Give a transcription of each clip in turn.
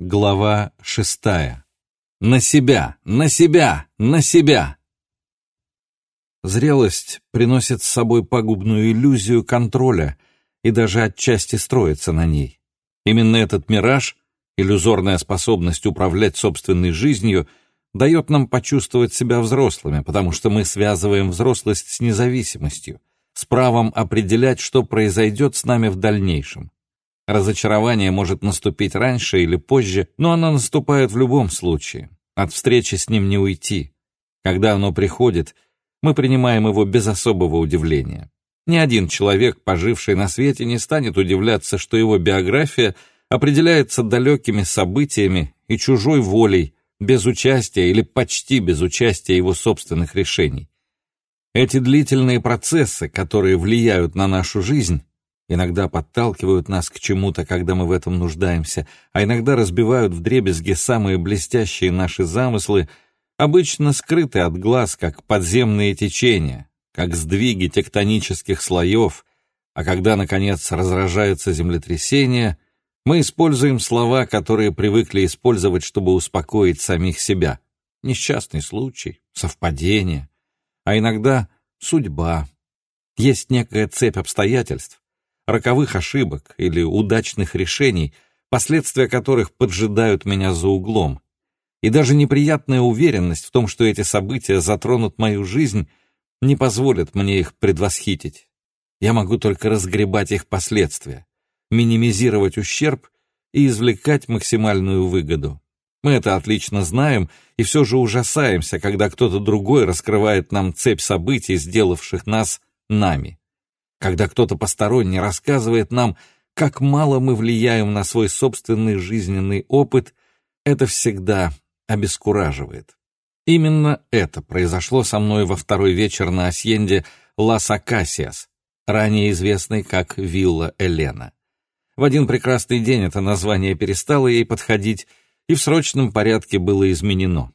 Глава шестая. На себя, на себя, на себя. Зрелость приносит с собой пагубную иллюзию контроля и даже отчасти строится на ней. Именно этот мираж, иллюзорная способность управлять собственной жизнью, дает нам почувствовать себя взрослыми, потому что мы связываем взрослость с независимостью, с правом определять, что произойдет с нами в дальнейшем. Разочарование может наступить раньше или позже, но оно наступает в любом случае. От встречи с ним не уйти. Когда оно приходит, мы принимаем его без особого удивления. Ни один человек, поживший на свете, не станет удивляться, что его биография определяется далекими событиями и чужой волей, без участия или почти без участия его собственных решений. Эти длительные процессы, которые влияют на нашу жизнь, иногда подталкивают нас к чему-то, когда мы в этом нуждаемся, а иногда разбивают вдребезги самые блестящие наши замыслы, обычно скрыты от глаз, как подземные течения, как сдвиги тектонических слоев, а когда, наконец, разражается землетрясение, мы используем слова, которые привыкли использовать, чтобы успокоить самих себя. Несчастный случай, совпадение, а иногда судьба. Есть некая цепь обстоятельств, роковых ошибок или удачных решений, последствия которых поджидают меня за углом. И даже неприятная уверенность в том, что эти события затронут мою жизнь, не позволит мне их предвосхитить. Я могу только разгребать их последствия, минимизировать ущерб и извлекать максимальную выгоду. Мы это отлично знаем и все же ужасаемся, когда кто-то другой раскрывает нам цепь событий, сделавших нас нами когда кто-то посторонний рассказывает нам, как мало мы влияем на свой собственный жизненный опыт, это всегда обескураживает. Именно это произошло со мной во второй вечер на Асьенде Лас Акасиас, ранее известной как Вилла Элена. В один прекрасный день это название перестало ей подходить и в срочном порядке было изменено.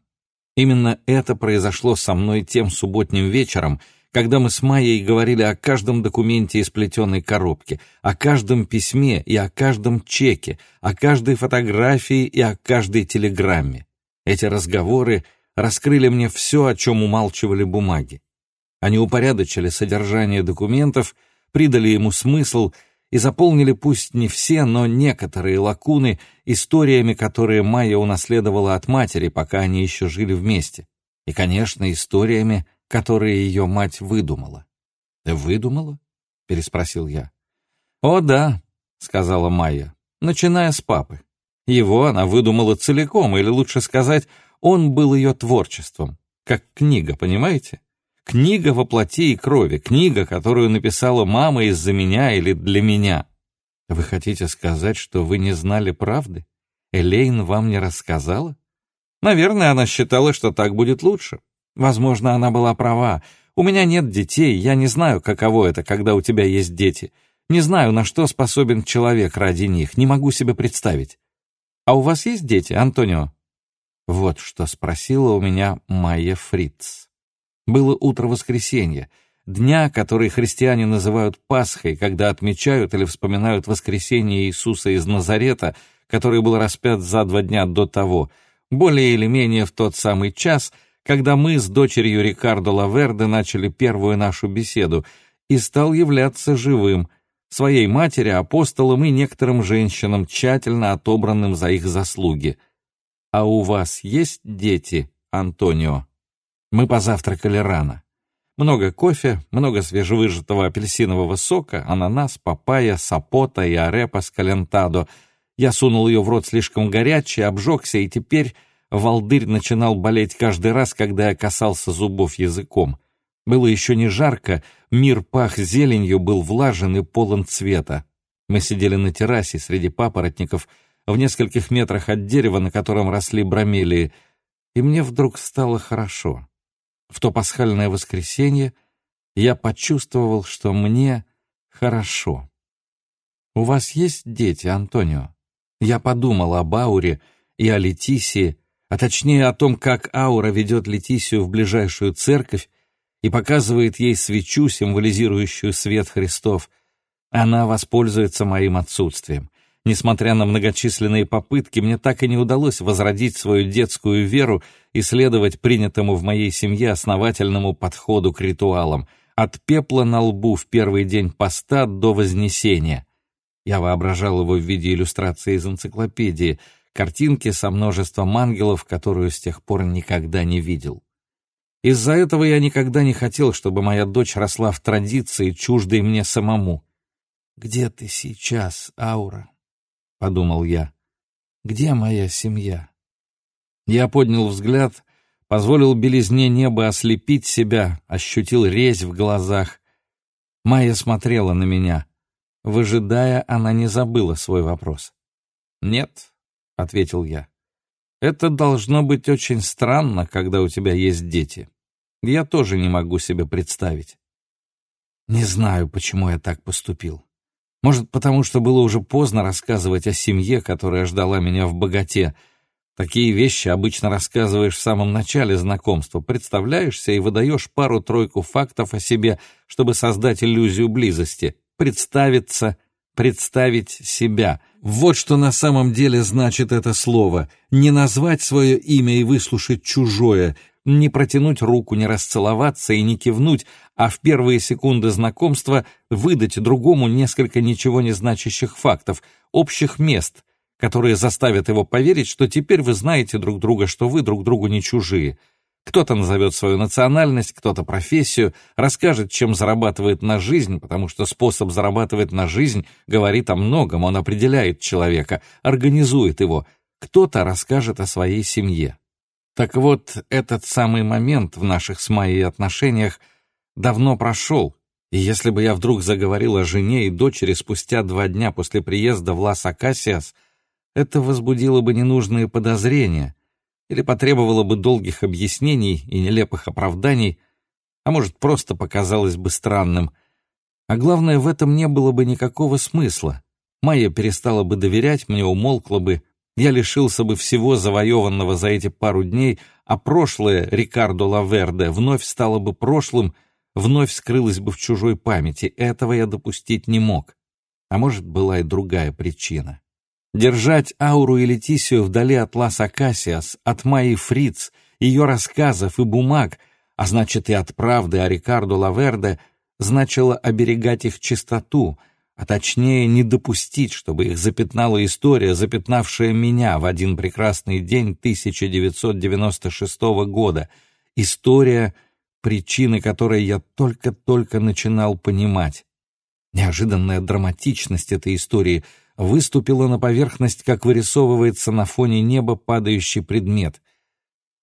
Именно это произошло со мной тем субботним вечером — когда мы с Майей говорили о каждом документе из плетеной коробки, о каждом письме и о каждом чеке, о каждой фотографии и о каждой телеграмме. Эти разговоры раскрыли мне все, о чем умалчивали бумаги. Они упорядочили содержание документов, придали ему смысл и заполнили пусть не все, но некоторые лакуны историями, которые Майя унаследовала от матери, пока они еще жили вместе. И, конечно, историями, которые ее мать выдумала. «Выдумала?» — переспросил я. «О, да», — сказала Майя, начиная с папы. Его она выдумала целиком, или лучше сказать, он был ее творчеством, как книга, понимаете? Книга во плоти и крови, книга, которую написала мама из-за меня или для меня. Вы хотите сказать, что вы не знали правды? Элейн вам не рассказала? Наверное, она считала, что так будет лучше. Возможно, она была права. У меня нет детей, я не знаю, каково это, когда у тебя есть дети. Не знаю, на что способен человек ради них, не могу себе представить. А у вас есть дети, Антонио? Вот что спросила у меня Майя Фриц. Было утро воскресенья, дня, который христиане называют Пасхой, когда отмечают или вспоминают воскресение Иисуса из Назарета, который был распят за два дня до того, более или менее в тот самый час — когда мы с дочерью Рикардо Лаверде начали первую нашу беседу, и стал являться живым, своей матери, апостолам и некоторым женщинам, тщательно отобранным за их заслуги. «А у вас есть дети, Антонио?» Мы позавтракали рано. Много кофе, много свежевыжатого апельсинового сока, ананас, папайя, сапота и арепа с калентадо. Я сунул ее в рот слишком горячий, обжегся, и теперь Волдырь начинал болеть каждый раз, когда я касался зубов языком. Было еще не жарко, мир пах зеленью, был влажен и полон цвета. Мы сидели на террасе среди папоротников, в нескольких метрах от дерева, на котором росли бромелии, и мне вдруг стало хорошо. В то пасхальное воскресенье я почувствовал, что мне хорошо. «У вас есть дети, Антонио?» Я подумал об Ауре и о Летисии, а точнее о том, как Аура ведет Летисию в ближайшую церковь и показывает ей свечу, символизирующую свет Христов, она воспользуется моим отсутствием. Несмотря на многочисленные попытки, мне так и не удалось возродить свою детскую веру и следовать принятому в моей семье основательному подходу к ритуалам, от пепла на лбу в первый день поста до Вознесения. Я воображал его в виде иллюстрации из энциклопедии, картинки со множеством ангелов, которую с тех пор никогда не видел. Из-за этого я никогда не хотел, чтобы моя дочь росла в традиции, чуждой мне самому. «Где ты сейчас, Аура?» — подумал я. «Где моя семья?» Я поднял взгляд, позволил белизне неба ослепить себя, ощутил резь в глазах. Майя смотрела на меня. Выжидая, она не забыла свой вопрос. «Нет», — ответил я. «Это должно быть очень странно, когда у тебя есть дети. Я тоже не могу себе представить». Не знаю, почему я так поступил. Может, потому что было уже поздно рассказывать о семье, которая ждала меня в богате. Такие вещи обычно рассказываешь в самом начале знакомства, представляешься и выдаешь пару-тройку фактов о себе, чтобы создать иллюзию близости, представиться, представить себя. Вот что на самом деле значит это слово. Не назвать свое имя и выслушать чужое, не протянуть руку, не расцеловаться и не кивнуть, а в первые секунды знакомства выдать другому несколько ничего не значащих фактов, общих мест, которые заставят его поверить, что теперь вы знаете друг друга, что вы друг другу не чужие. Кто-то назовет свою национальность, кто-то профессию, расскажет, чем зарабатывает на жизнь, потому что способ зарабатывать на жизнь говорит о многом, он определяет человека, организует его. Кто-то расскажет о своей семье. Так вот, этот самый момент в наших с Майей отношениях давно прошел, и если бы я вдруг заговорил о жене и дочери спустя два дня после приезда в Лас-Акасиас, это возбудило бы ненужные подозрения или потребовало бы долгих объяснений и нелепых оправданий, а может, просто показалось бы странным. А главное, в этом не было бы никакого смысла. Майя перестала бы доверять мне, умолкла бы, я лишился бы всего завоеванного за эти пару дней, а прошлое Рикардо Лаверде вновь стало бы прошлым, вновь скрылось бы в чужой памяти. Этого я допустить не мог. А может, была и другая причина. Держать Ауру и Летисию вдали от Лас Акасиас, от Майи Фриц, ее рассказов и бумаг, а значит и от правды о Рикардо Лаверде, значило оберегать их чистоту — а точнее не допустить, чтобы их запятнала история, запятнавшая меня в один прекрасный день 1996 года. История, причины которой я только-только начинал понимать. Неожиданная драматичность этой истории выступила на поверхность, как вырисовывается на фоне неба падающий предмет.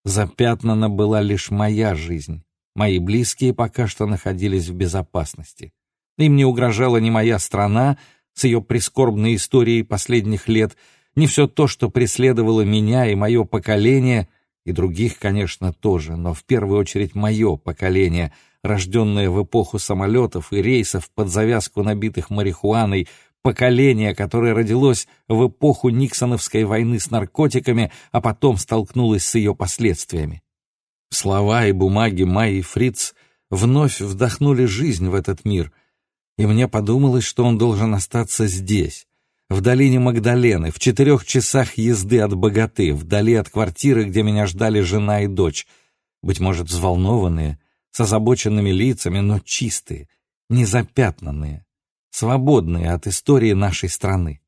Запятнана была лишь моя жизнь. Мои близкие пока что находились в безопасности. Им не угрожала ни моя страна с ее прискорбной историей последних лет, ни все то, что преследовало меня и мое поколение, и других, конечно, тоже, но в первую очередь мое поколение, рожденное в эпоху самолетов и рейсов под завязку набитых марихуаной, поколение, которое родилось в эпоху Никсоновской войны с наркотиками, а потом столкнулось с ее последствиями. Слова и бумаги Майи Фриц вновь вдохнули жизнь в этот мир — и мне подумалось, что он должен остаться здесь, в долине Магдалены, в четырех часах езды от богаты, вдали от квартиры, где меня ждали жена и дочь, быть может, взволнованные, с озабоченными лицами, но чистые, незапятнанные, свободные от истории нашей страны.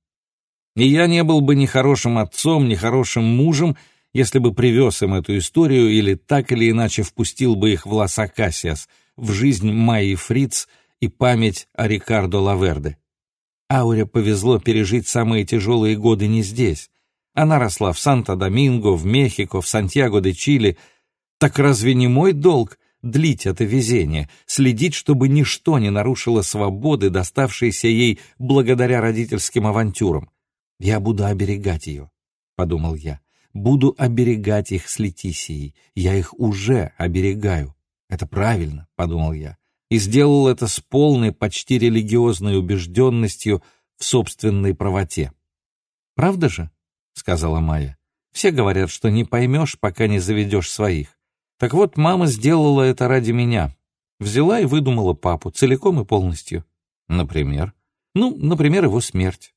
И я не был бы ни хорошим отцом, ни хорошим мужем, если бы привез им эту историю или так или иначе впустил бы их в Лас-Акасиас, в жизнь Майи Фриц — и память о Рикардо Лаверде. Ауре повезло пережить самые тяжелые годы не здесь. Она росла в Санто-Доминго, в Мехико, в Сантьяго-де-Чили. Так разве не мой долг длить это везение, следить, чтобы ничто не нарушило свободы, доставшейся ей благодаря родительским авантюрам? Я буду оберегать ее, — подумал я. Буду оберегать их с Летисией. Я их уже оберегаю. Это правильно, — подумал я и сделал это с полной, почти религиозной убежденностью в собственной правоте. «Правда же?» — сказала Майя. «Все говорят, что не поймешь, пока не заведешь своих. Так вот, мама сделала это ради меня. Взяла и выдумала папу, целиком и полностью. Например? Ну, например, его смерть.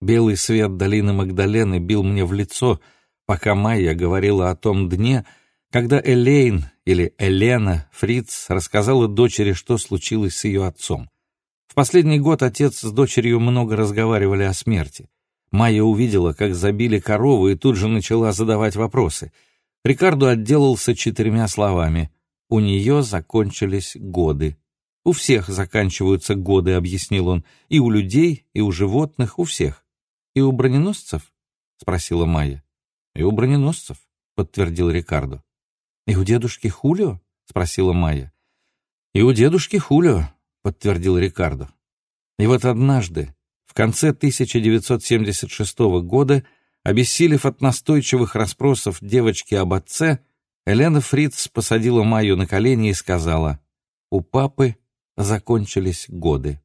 Белый свет долины Магдалены бил мне в лицо, пока Майя говорила о том дне, когда Элейн или Элена Фриц рассказала дочери, что случилось с ее отцом. В последний год отец с дочерью много разговаривали о смерти. Майя увидела, как забили корову, и тут же начала задавать вопросы. Рикардо отделался четырьмя словами. «У нее закончились годы». «У всех заканчиваются годы», — объяснил он. «И у людей, и у животных, у всех». «И у броненосцев?» — спросила Майя. «И у броненосцев», — подтвердил Рикардо. «И у дедушки Хулио?» — спросила Майя. «И у дедушки Хулио», — подтвердил Рикардо. И вот однажды, в конце 1976 года, обессилев от настойчивых расспросов девочки об отце, Елена Фриц посадила Майю на колени и сказала, «У папы закончились годы».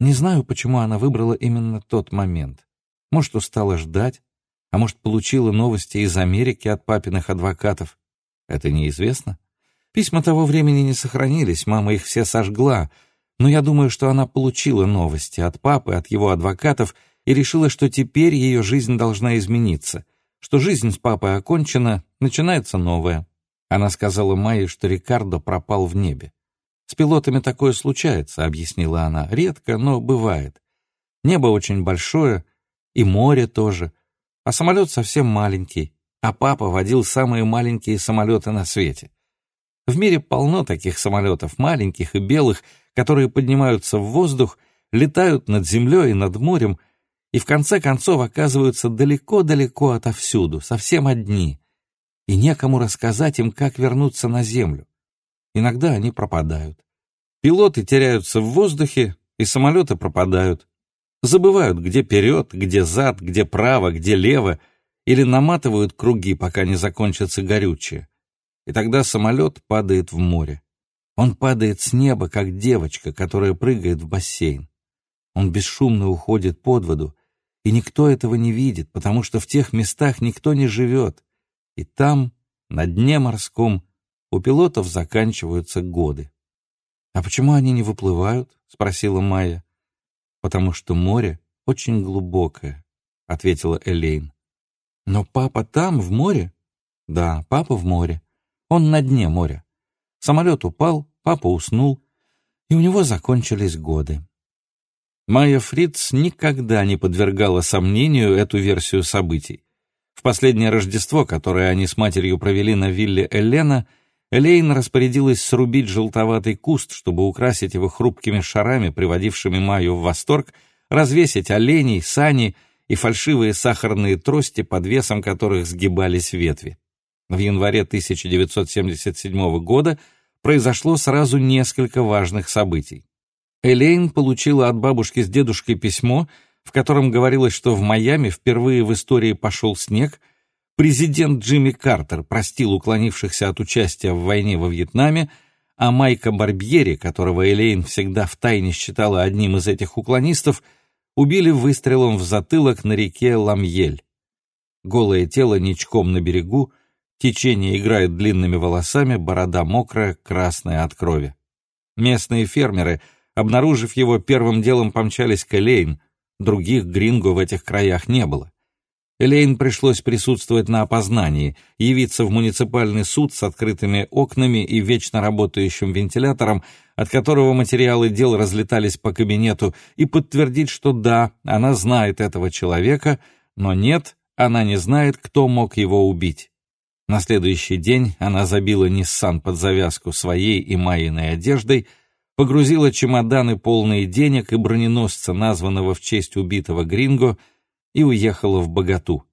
Не знаю, почему она выбрала именно тот момент. Может, устала ждать, а может, получила новости из Америки от папиных адвокатов. Это неизвестно. Письма того времени не сохранились, мама их все сожгла, но я думаю, что она получила новости от папы, от его адвокатов и решила, что теперь ее жизнь должна измениться, что жизнь с папой окончена, начинается новая. Она сказала Майе, что Рикардо пропал в небе. «С пилотами такое случается», — объяснила она. «Редко, но бывает. Небо очень большое, и море тоже. А самолет совсем маленький, а папа водил самые маленькие самолеты на свете. В мире полно таких самолетов, маленьких и белых, которые поднимаются в воздух, летают над землей и над морем, и в конце концов оказываются далеко-далеко отовсюду, совсем одни, и некому рассказать им, как вернуться на землю. Иногда они пропадают. Пилоты теряются в воздухе, и самолеты пропадают. Забывают, где вперед, где зад, где право, где лево, или наматывают круги, пока не закончится горючее. И тогда самолет падает в море. Он падает с неба, как девочка, которая прыгает в бассейн. Он бесшумно уходит под воду, и никто этого не видит, потому что в тех местах никто не живет. И там, на дне морском, у пилотов заканчиваются годы. «А почему они не выплывают?» — спросила Майя потому что море очень глубокое», — ответила Элейн. «Но папа там, в море?» «Да, папа в море. Он на дне моря. Самолет упал, папа уснул, и у него закончились годы». Майя Фриц никогда не подвергала сомнению эту версию событий. В последнее Рождество, которое они с матерью провели на вилле Элена, Элейн распорядилась срубить желтоватый куст, чтобы украсить его хрупкими шарами, приводившими Майю в восторг, развесить оленей, сани и фальшивые сахарные трости, под весом которых сгибались ветви. В январе 1977 года произошло сразу несколько важных событий. Элейн получила от бабушки с дедушкой письмо, в котором говорилось, что в Майами впервые в истории пошел снег — Президент Джимми Картер простил уклонившихся от участия в войне во Вьетнаме, а Майка Барбьери, которого Элейн всегда втайне считала одним из этих уклонистов, убили выстрелом в затылок на реке Ламьель. Голое тело ничком на берегу, течение играет длинными волосами, борода мокрая, красная от крови. Местные фермеры, обнаружив его, первым делом помчались к Элейн, других гринго в этих краях не было. Элейн пришлось присутствовать на опознании, явиться в муниципальный суд с открытыми окнами и вечно работающим вентилятором, от которого материалы дел разлетались по кабинету, и подтвердить, что да, она знает этого человека, но нет, она не знает, кто мог его убить. На следующий день она забила Ниссан под завязку своей и Майиной одеждой, погрузила чемоданы полные денег и броненосца, названного в честь убитого Гринго, и уехала в Богату.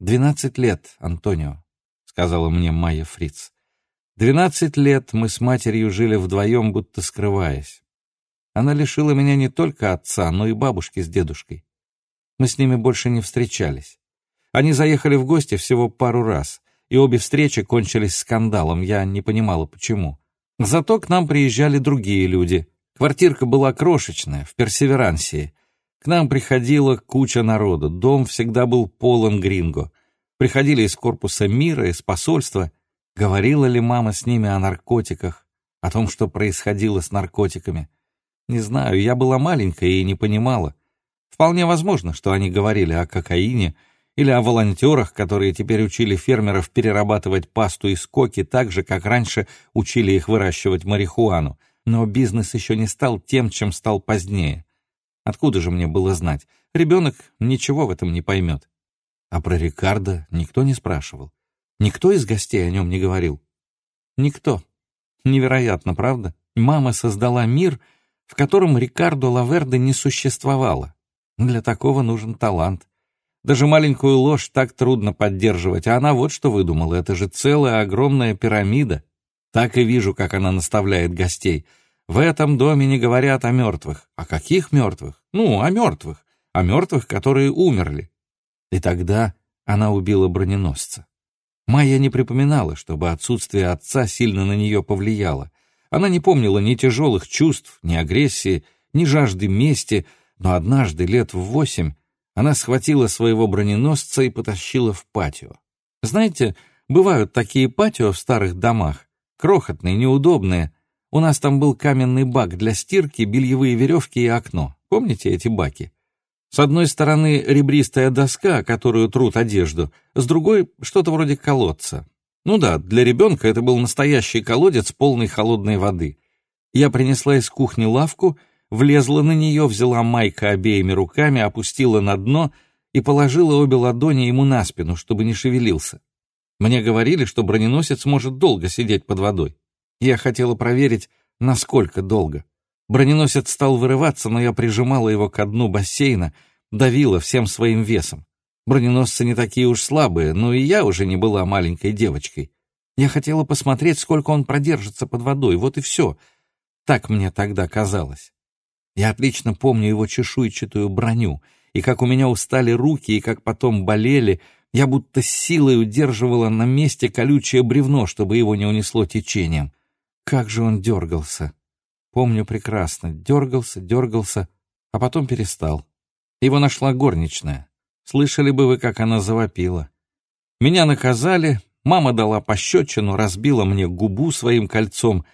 «Двенадцать лет, Антонио», — сказала мне Майя Фриц. «Двенадцать лет мы с матерью жили вдвоем, будто скрываясь. Она лишила меня не только отца, но и бабушки с дедушкой. Мы с ними больше не встречались. Они заехали в гости всего пару раз, и обе встречи кончились скандалом, я не понимала, почему. Зато к нам приезжали другие люди. Квартирка была крошечная, в Персеверансии, к нам приходила куча народу, дом всегда был полон гринго. Приходили из корпуса мира, из посольства. Говорила ли мама с ними о наркотиках, о том, что происходило с наркотиками? Не знаю, я была маленькая и не понимала. Вполне возможно, что они говорили о кокаине или о волонтерах, которые теперь учили фермеров перерабатывать пасту из коки так же, как раньше учили их выращивать марихуану. Но бизнес еще не стал тем, чем стал позднее. Откуда же мне было знать? Ребенок ничего в этом не поймет. А про Рикардо никто не спрашивал. Никто из гостей о нем не говорил. Никто. Невероятно, правда? Мама создала мир, в котором Рикардо Лаверде не существовало. Для такого нужен талант. Даже маленькую ложь так трудно поддерживать, а она вот что выдумала. Это же целая огромная пирамида. Так и вижу, как она наставляет гостей. В этом доме не говорят о мертвых. О каких мертвых? Ну, о мертвых. О мертвых, которые умерли. И тогда она убила броненосца. Майя не припоминала, чтобы отсутствие отца сильно на нее повлияло. Она не помнила ни тяжелых чувств, ни агрессии, ни жажды мести, но однажды, лет в восемь, она схватила своего броненосца и потащила в патио. Знаете, бывают такие патио в старых домах, крохотные, неудобные. У нас там был каменный бак для стирки, бельевые веревки и окно. Помните эти баки? С одной стороны ребристая доска, которую трут одежду, с другой — что-то вроде колодца. Ну да, для ребенка это был настоящий колодец, полный холодной воды. Я принесла из кухни лавку — влезла на нее, взяла Майка обеими руками, опустила на дно и положила обе ладони ему на спину, чтобы не шевелился. Мне говорили, что броненосец может долго сидеть под водой. Я хотела проверить, насколько долго. Броненосец стал вырываться, но я прижимала его к дну бассейна, давила всем своим весом. Броненосцы не такие уж слабые, но и я уже не была маленькой девочкой. Я хотела посмотреть, сколько он продержится под водой, вот и все. Так мне тогда казалось. Я отлично помню его чешуйчатую броню, и как у меня устали руки, и как потом болели, я будто силой удерживала на месте колючее бревно, чтобы его не унесло течением. Как же он дергался! Помню прекрасно, дергался, дергался, а потом перестал. Его нашла горничная. Слышали бы вы, как она завопила. Меня наказали, мама дала пощечину, разбила мне губу своим кольцом,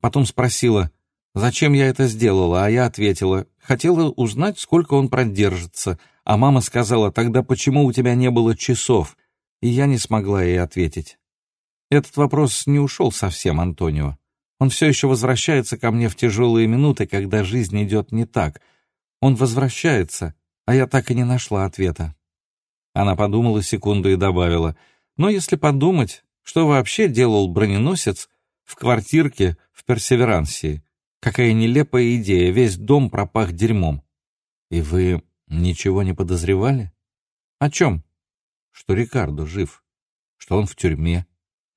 потом спросила, Зачем я это сделала? А я ответила, хотела узнать, сколько он продержится. А мама сказала, тогда почему у тебя не было часов? И я не смогла ей ответить. Этот вопрос не ушел совсем, Антонио. Он все еще возвращается ко мне в тяжелые минуты, когда жизнь идет не так. Он возвращается, а я так и не нашла ответа. Она подумала секунду и добавила, но если подумать, что вообще делал броненосец в квартирке в Персеверансии? Какая нелепая идея, весь дом пропах дерьмом. И вы ничего не подозревали? О чем? Что Рикардо жив, что он в тюрьме.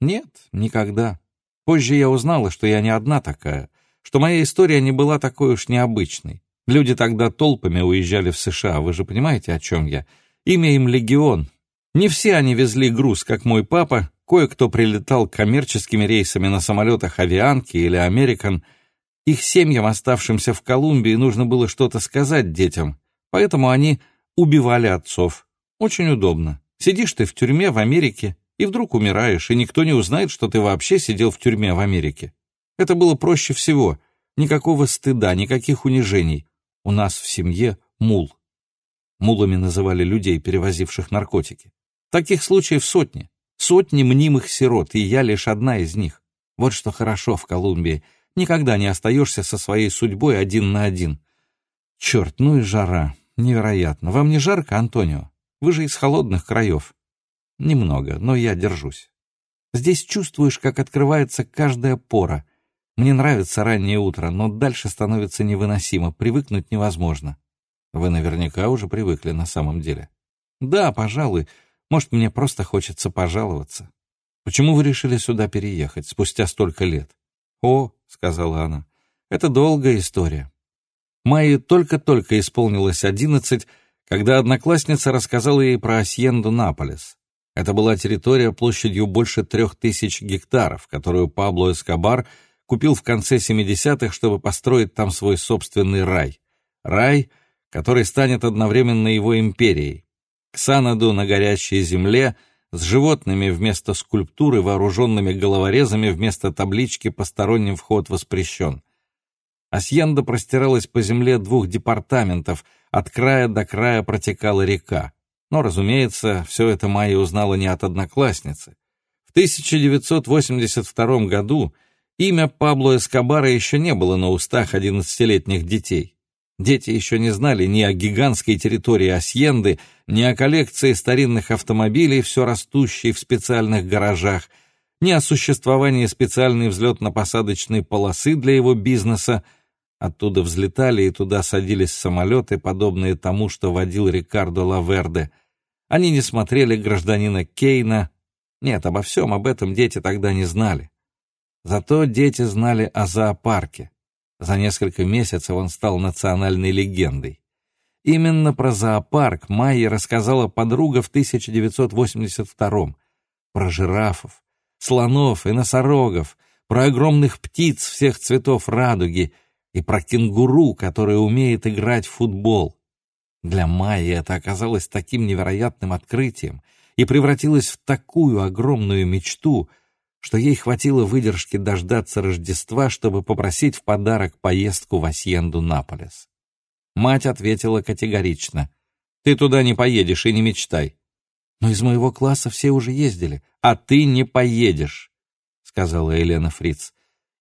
Нет, никогда. Позже я узнала, что я не одна такая, что моя история не была такой уж необычной. Люди тогда толпами уезжали в США, вы же понимаете, о чем я. Имя им «Легион». Не все они везли груз, как мой папа, кое-кто прилетал коммерческими рейсами на самолетах «Авианки» или «Американ», их семьям, оставшимся в Колумбии, нужно было что-то сказать детям, поэтому они убивали отцов. Очень удобно. Сидишь ты в тюрьме в Америке, и вдруг умираешь, и никто не узнает, что ты вообще сидел в тюрьме в Америке. Это было проще всего. Никакого стыда, никаких унижений. У нас в семье мул. Мулами называли людей, перевозивших наркотики. Таких случаев сотни. Сотни мнимых сирот, и я лишь одна из них. Вот что хорошо в Колумбии — Никогда не остаешься со своей судьбой один на один. Черт, ну и жара. Невероятно. Вам не жарко, Антонио? Вы же из холодных краев. Немного, но я держусь. Здесь чувствуешь, как открывается каждая пора. Мне нравится раннее утро, но дальше становится невыносимо, привыкнуть невозможно. Вы наверняка уже привыкли на самом деле. Да, пожалуй. Может, мне просто хочется пожаловаться. Почему вы решили сюда переехать спустя столько лет? О, — сказала она. «Это долгая история». Майе только-только исполнилось одиннадцать, когда одноклассница рассказала ей про Асьенду Наполес. Это была территория площадью больше трех тысяч гектаров, которую Пабло Эскобар купил в конце 70-х, чтобы построить там свой собственный рай. Рай, который станет одновременно его империей. К Санаду на горящей земле — с животными вместо скульптуры, вооруженными головорезами вместо таблички «Посторонним вход воспрещен». Асьенда простиралась по земле двух департаментов, от края до края протекала река. Но, разумеется, все это Майя узнала не от одноклассницы. В 1982 году имя Пабло Эскобара еще не было на устах одиннадцатилетних детей. Дети еще не знали ни о гигантской территории Асьенды, ни о коллекции старинных автомобилей, все растущей в специальных гаражах, ни о существовании специальной взлетно-посадочной полосы для его бизнеса. Оттуда взлетали и туда садились самолеты, подобные тому, что водил Рикардо Лаверде. Они не смотрели гражданина Кейна. Нет, обо всем об этом дети тогда не знали. Зато дети знали о зоопарке. За несколько месяцев он стал национальной легендой. Именно про зоопарк Майя рассказала подруга в 1982-м. Про жирафов, слонов и носорогов, про огромных птиц всех цветов радуги и про кенгуру, который умеет играть в футбол. Для Майи это оказалось таким невероятным открытием и превратилось в такую огромную мечту — что ей хватило выдержки дождаться Рождества, чтобы попросить в подарок поездку в Асьенду Наполес. Мать ответила категорично. «Ты туда не поедешь и не мечтай». «Но из моего класса все уже ездили, а ты не поедешь», — сказала Елена Фриц.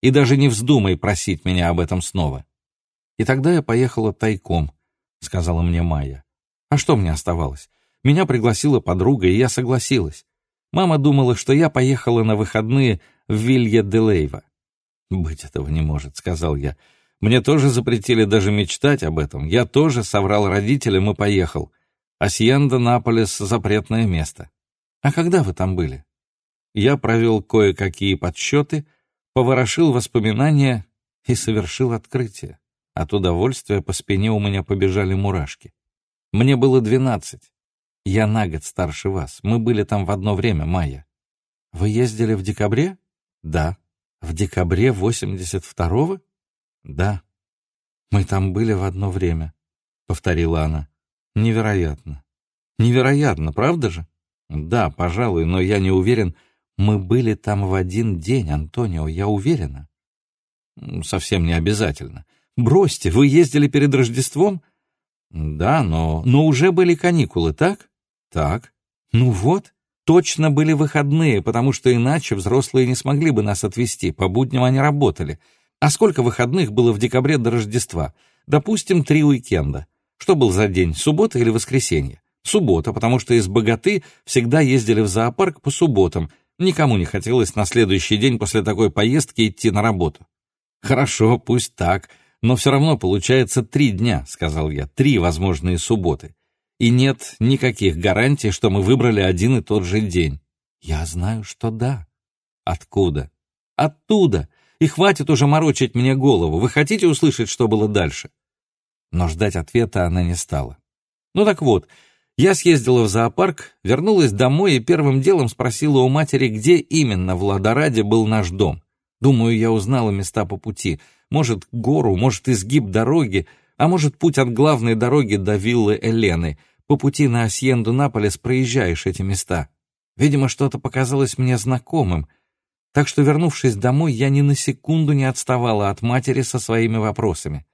«И даже не вздумай просить меня об этом снова». «И тогда я поехала тайком», — сказала мне Майя. «А что мне оставалось? Меня пригласила подруга, и я согласилась. Мама думала, что я поехала на выходные в Вилья-де-Лейва. «Быть этого не может», — сказал я. «Мне тоже запретили даже мечтать об этом. Я тоже соврал родителям и поехал. Асьенда Наполес — запретное место». «А когда вы там были?» Я провел кое-какие подсчеты, поворошил воспоминания и совершил открытие. От удовольствия по спине у меня побежали мурашки. Мне было двенадцать. Я на год старше вас. Мы были там в одно время, Майя. Вы ездили в декабре? Да. В декабре 82-го? Да. Мы там были в одно время, повторила она. Невероятно. Невероятно, правда же? Да, пожалуй, но я не уверен. Мы были там в один день, Антонио, я уверена. Совсем не обязательно. Бросьте, вы ездили перед Рождеством? Да, но, но уже были каникулы, так? Так. Ну вот, точно были выходные, потому что иначе взрослые не смогли бы нас отвезти, по будням они работали. А сколько выходных было в декабре до Рождества? Допустим, три уикенда. Что был за день, суббота или воскресенье? Суббота, потому что из богаты всегда ездили в зоопарк по субботам. Никому не хотелось на следующий день после такой поездки идти на работу. Хорошо, пусть так, но все равно получается три дня, сказал я, три возможные субботы и нет никаких гарантий, что мы выбрали один и тот же день. Я знаю, что да. Откуда? Оттуда. И хватит уже морочить мне голову. Вы хотите услышать, что было дальше? Но ждать ответа она не стала. Ну так вот, я съездила в зоопарк, вернулась домой и первым делом спросила у матери, где именно в Ладораде был наш дом. Думаю, я узнала места по пути. Может, гору, может, изгиб дороги, а может, путь от главной дороги до виллы Элены. По пути на Асьенду Наполес проезжаешь эти места. Видимо, что-то показалось мне знакомым. Так что, вернувшись домой, я ни на секунду не отставала от матери со своими вопросами.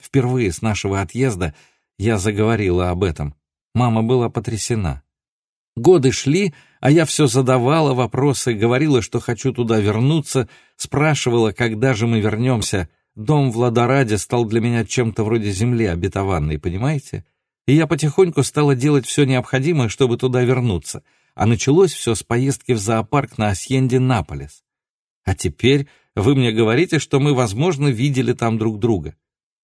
Впервые с нашего отъезда я заговорила об этом. Мама была потрясена. Годы шли, а я все задавала вопросы, говорила, что хочу туда вернуться, спрашивала, когда же мы вернемся — Дом в Ладораде стал для меня чем-то вроде земли обетованной, понимаете? И я потихоньку стала делать все необходимое, чтобы туда вернуться. А началось все с поездки в зоопарк на Асьенде Наполес. А теперь вы мне говорите, что мы, возможно, видели там друг друга.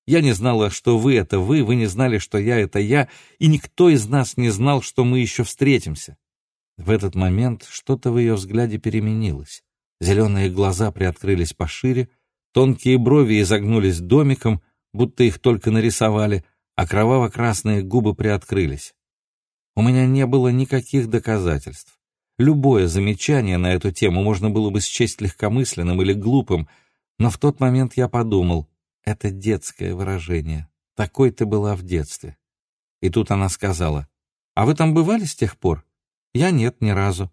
Я не знала, что вы — это вы, вы не знали, что я — это я, и никто из нас не знал, что мы еще встретимся. В этот момент что-то в ее взгляде переменилось. Зеленые глаза приоткрылись пошире, Тонкие брови изогнулись домиком, будто их только нарисовали, а кроваво-красные губы приоткрылись. У меня не было никаких доказательств. Любое замечание на эту тему можно было бы счесть легкомысленным или глупым, но в тот момент я подумал, это детское выражение. Такой ты была в детстве. И тут она сказала, а вы там бывали с тех пор? Я нет, ни разу.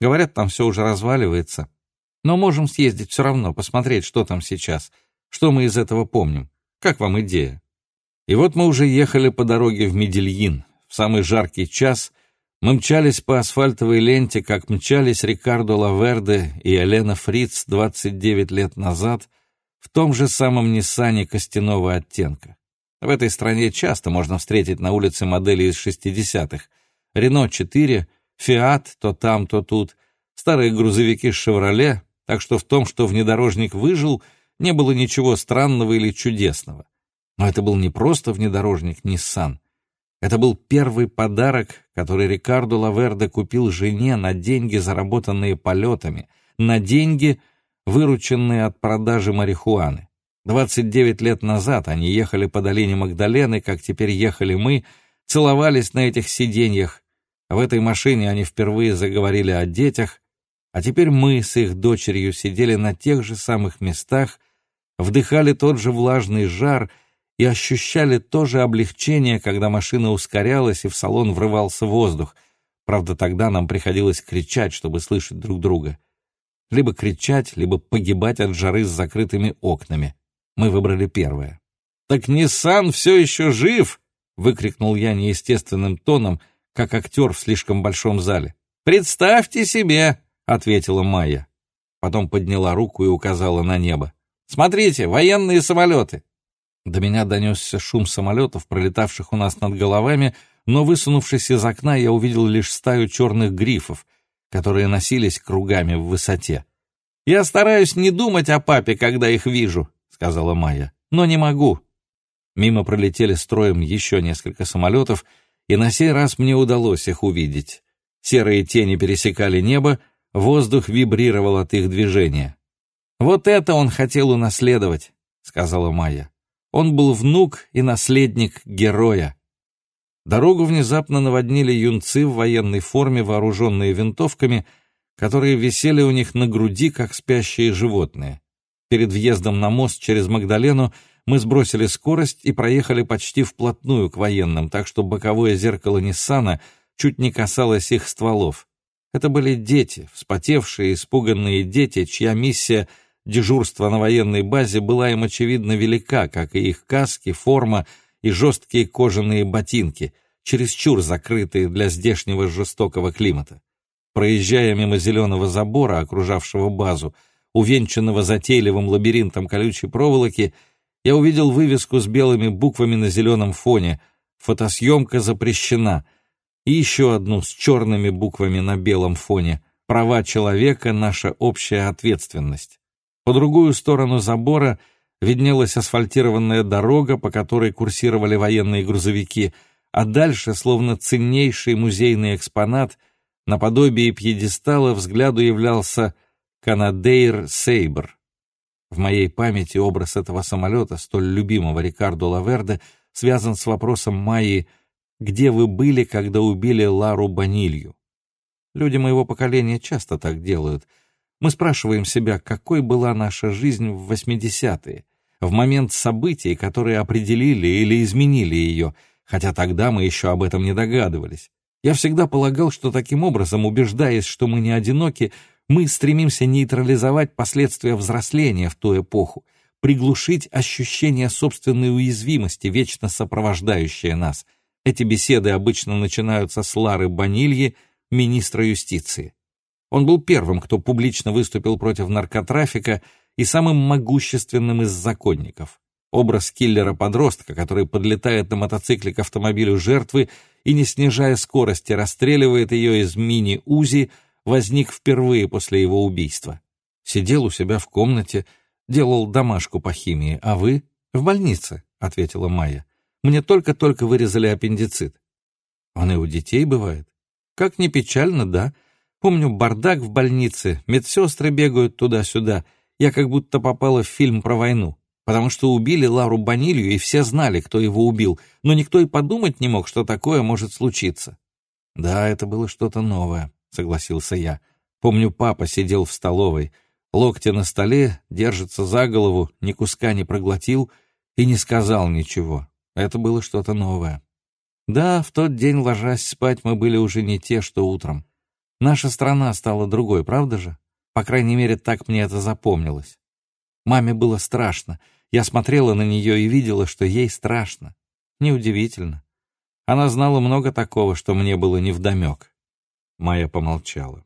Говорят, там все уже разваливается. Но можем съездить все равно, посмотреть, что там сейчас. Что мы из этого помним? Как вам идея?» И вот мы уже ехали по дороге в Медельин. В самый жаркий час мы мчались по асфальтовой ленте, как мчались Рикардо Лаверде и Елена Фриц 29 лет назад в том же самом Ниссане костяного оттенка. В этой стране часто можно встретить на улице модели из 60-х. Рено 4, Фиат то там, то тут, старые грузовики «Шевроле», так что в том, что внедорожник выжил, не было ничего странного или чудесного. Но это был не просто внедорожник Nissan. Это был первый подарок, который Рикардо Лаверде купил жене на деньги, заработанные полетами, на деньги, вырученные от продажи марихуаны. 29 лет назад они ехали по долине Магдалены, как теперь ехали мы, целовались на этих сиденьях. В этой машине они впервые заговорили о детях, а теперь мы с их дочерью сидели на тех же самых местах, вдыхали тот же влажный жар — и ощущали то же облегчение, когда машина ускорялась и в салон врывался воздух. Правда, тогда нам приходилось кричать, чтобы слышать друг друга. Либо кричать, либо погибать от жары с закрытыми окнами. Мы выбрали первое. «Так Ниссан все еще жив!» — выкрикнул я неестественным тоном, как актер в слишком большом зале. «Представьте себе!» — ответила Майя. Потом подняла руку и указала на небо. «Смотрите, военные самолеты! До меня донесся шум самолетов, пролетавших у нас над головами, но, высунувшись из окна, я увидел лишь стаю черных грифов, которые носились кругами в высоте. «Я стараюсь не думать о папе, когда их вижу», — сказала Майя, — «но не могу». Мимо пролетели строем еще несколько самолетов, и на сей раз мне удалось их увидеть. Серые тени пересекали небо, воздух вибрировал от их движения. «Вот это он хотел унаследовать», — сказала Майя. Он был внук и наследник героя. Дорогу внезапно наводнили юнцы в военной форме, вооруженные винтовками, которые висели у них на груди, как спящие животные. Перед въездом на мост через Магдалену мы сбросили скорость и проехали почти вплотную к военным, так что боковое зеркало Ниссана чуть не касалось их стволов. Это были дети, вспотевшие, испуганные дети, чья миссия — Дежурство на военной базе была им, очевидно, велика, как и их каски, форма и жесткие кожаные ботинки, чересчур закрытые для здешнего жестокого климата. Проезжая мимо зеленого забора, окружавшего базу, увенчанного затейливым лабиринтом колючей проволоки, я увидел вывеску с белыми буквами на зеленом фоне «Фотосъемка запрещена» и еще одну с черными буквами на белом фоне «Права человека — наша общая ответственность». По другую сторону забора виднелась асфальтированная дорога, по которой курсировали военные грузовики, а дальше, словно ценнейший музейный экспонат, наподобие пьедестала взгляду являлся Канадейр Сейбр. В моей памяти образ этого самолета, столь любимого Рикардо Лаверде, связан с вопросом Майи «Где вы были, когда убили Лару Банилью?» Люди моего поколения часто так делают — мы спрашиваем себя, какой была наша жизнь в 80-е, в момент событий, которые определили или изменили ее, хотя тогда мы еще об этом не догадывались. Я всегда полагал, что таким образом, убеждаясь, что мы не одиноки, мы стремимся нейтрализовать последствия взросления в ту эпоху, приглушить ощущение собственной уязвимости, вечно сопровождающее нас. Эти беседы обычно начинаются с Лары Банильи, министра юстиции. Он был первым, кто публично выступил против наркотрафика и самым могущественным из законников. Образ киллера-подростка, который подлетает на мотоцикле к автомобилю жертвы и, не снижая скорости, расстреливает ее из мини-УЗИ, возник впервые после его убийства. Сидел у себя в комнате, делал домашку по химии, а вы — в больнице, — ответила Майя. Мне только-только вырезали аппендицит. Он и у детей бывает. Как ни печально, да, — Помню бардак в больнице, медсестры бегают туда-сюда. Я как будто попала в фильм про войну. Потому что убили Лару Банилью, и все знали, кто его убил, но никто и подумать не мог, что такое может случиться. «Да, это было что-то новое», — согласился я. Помню, папа сидел в столовой, локти на столе, держится за голову, ни куска не проглотил и не сказал ничего. Это было что-то новое. Да, в тот день, ложась спать, мы были уже не те, что утром. Наша страна стала другой, правда же? По крайней мере, так мне это запомнилось. Маме было страшно. Я смотрела на нее и видела, что ей страшно. Неудивительно. Она знала много такого, что мне было невдомек. Майя помолчала.